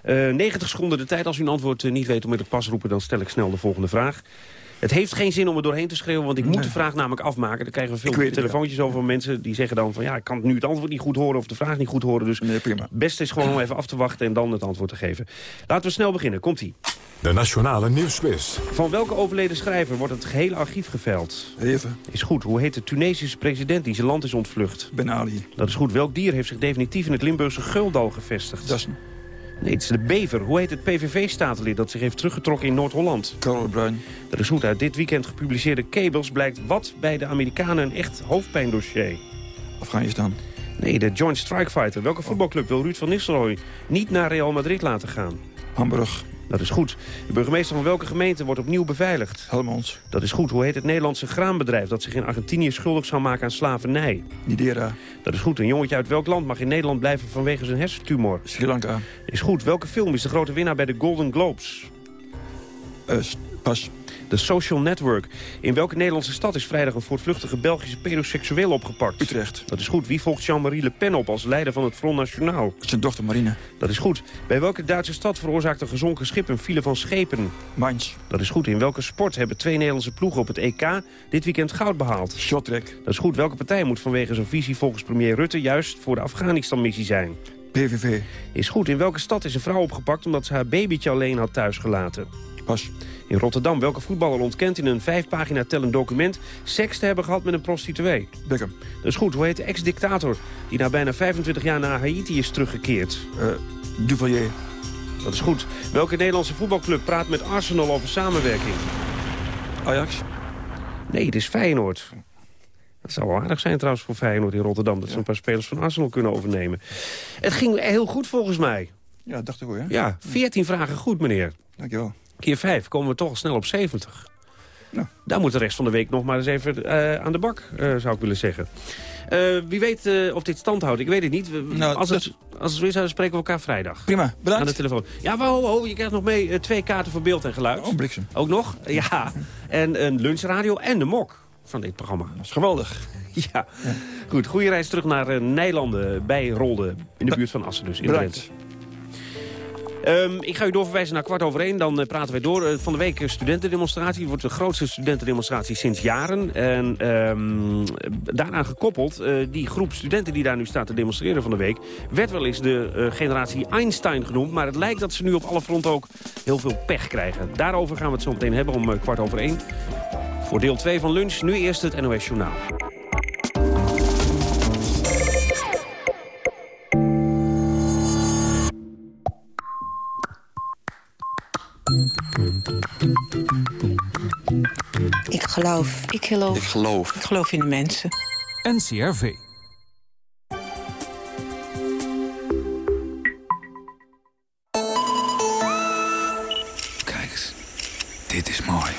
Uh, 90 seconden de tijd. Als u een antwoord niet weet om met het pas roepen... dan stel ik snel de volgende vraag. Het heeft geen zin om er doorheen te schreeuwen, want ik moet de vraag namelijk afmaken. Dan krijgen we veel telefoontjes over van mensen die zeggen dan van... ja, ik kan nu het antwoord niet goed horen of de vraag niet goed horen. Dus nee, prima. het beste is gewoon om even af te wachten en dan het antwoord te geven. Laten we snel beginnen. Komt-ie. De Nationale Nieuwsquiz. Van welke overleden schrijver wordt het gehele archief geveild? Even. Is goed. Hoe heet de Tunesische president die zijn land is ontvlucht? Ben Ali. Dat is goed. Welk dier heeft zich definitief in het Limburgse Guldal gevestigd? Dat is Nee, het is de bever. Hoe heet het PVV-statenlid dat zich heeft teruggetrokken in Noord-Holland? Carol Bruin. Dat is goed. Uit dit weekend gepubliceerde Cables blijkt wat bij de Amerikanen een echt hoofdpijndossier. Afghanistan. Nee, de Joint Strike Fighter. Welke voetbalclub wil Ruud van Nistelrooy niet naar Real Madrid laten gaan? Hamburg. Dat is goed. De burgemeester van welke gemeente wordt opnieuw beveiligd? Helmond. Dat is goed. Hoe heet het Nederlandse graanbedrijf dat zich in Argentinië schuldig zou maken aan slavernij? Nidera. Dat is goed. Een jongetje uit welk land mag in Nederland blijven vanwege zijn hersentumor? Sri Lanka. Is goed. Welke film is de grote winnaar bij de Golden Globes? Uh, pas. De Social Network. In welke Nederlandse stad is vrijdag een voortvluchtige Belgische pedoseksueel opgepakt? Utrecht. Dat is goed. Wie volgt Jean-Marie Le Pen op als leider van het Front National? Zijn dochter Marine. Dat is goed. Bij welke Duitse stad veroorzaakt een gezonken schip een file van schepen? Mainz. Dat is goed. In welke sport hebben twee Nederlandse ploegen op het EK dit weekend goud behaald? Shorttrack. Dat is goed. Welke partij moet vanwege zijn visie volgens premier Rutte juist voor de Afghanistan-missie zijn? PVV. Is goed. In welke stad is een vrouw opgepakt omdat ze haar babytje alleen had thuisgelaten? Pas. In Rotterdam, welke voetballer ontkent in een vijf pagina tellend document... seks te hebben gehad met een prostituee? Beckham. Dat is goed. Hoe heet de ex-dictator die na bijna 25 jaar naar Haiti is teruggekeerd? Uh, Duvalier. Dat is goed. Welke Nederlandse voetbalclub praat met Arsenal over samenwerking? Ajax. Nee, het is Feyenoord. Dat zou wel aardig zijn trouwens voor Feyenoord in Rotterdam... dat ze een paar spelers van Arsenal kunnen overnemen. Het ging heel goed volgens mij. Ja, dacht ik hoor. Ja, ja 14 vragen goed, meneer. Dankjewel. Keer 5 komen we toch al snel op 70. Nou. Daar moet de rest van de week nog maar eens even uh, aan de bak, uh, zou ik willen zeggen. Uh, wie weet of dit stand houdt, ik weet het niet. Nou, als, het, als het zo is, dan spreken we elkaar vrijdag. Prima, bedankt. Aan de telefoon. Ja, ho, je krijgt nog mee twee kaarten voor beeld en geluid. Oh, bliksem. Ook nog, ja. En een lunchradio en de mok van dit programma. Dat is geweldig. Ja. ja. Goed, goede reis terug naar Nijlanden bij Rolde. In de buurt van Assen dus, in Drenthe. Um, ik ga u doorverwijzen naar kwart over één. Dan uh, praten wij door. Uh, van de week studentendemonstratie. Het wordt de grootste studentendemonstratie sinds jaren. En um, daaraan gekoppeld, uh, die groep studenten die daar nu staat te demonstreren van de week... werd wel eens de generatie Einstein genoemd. Maar het lijkt dat ze nu op alle fronten ook heel veel pech krijgen. Daarover gaan we het zo meteen hebben om kwart over één. Voor deel 2 van lunch, nu eerst het NOS Journaal. Geloof. Ik geloof. Ik geloof. Ik geloof in de mensen. NCRV. Kijk eens. Dit is mooi.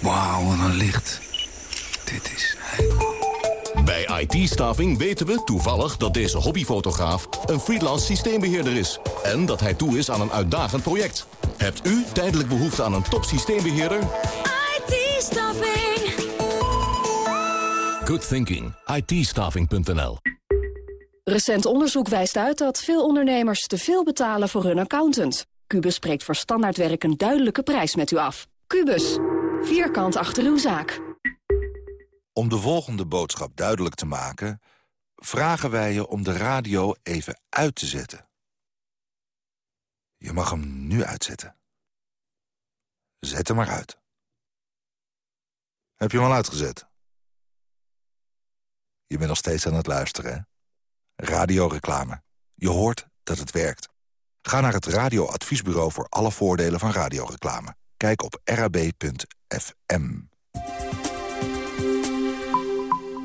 Wauw, wat een licht. Dit is helemaal... Bij IT-staving weten we toevallig dat deze hobbyfotograaf een freelance systeembeheerder is. En dat hij toe is aan een uitdagend project. Hebt u tijdelijk behoefte aan een top IT-staving. Good thinking. it Recent onderzoek wijst uit dat veel ondernemers te veel betalen voor hun accountant. Cubus spreekt voor standaardwerk een duidelijke prijs met u af. Cubus. Vierkant achter uw zaak. Om de volgende boodschap duidelijk te maken... vragen wij je om de radio even uit te zetten. Je mag hem nu uitzetten. Zet hem maar uit. Heb je hem al uitgezet? Je bent nog steeds aan het luisteren, hè? Radioreclame. Je hoort dat het werkt. Ga naar het radioadviesbureau voor alle voordelen van radioreclame. Kijk op rab.fm.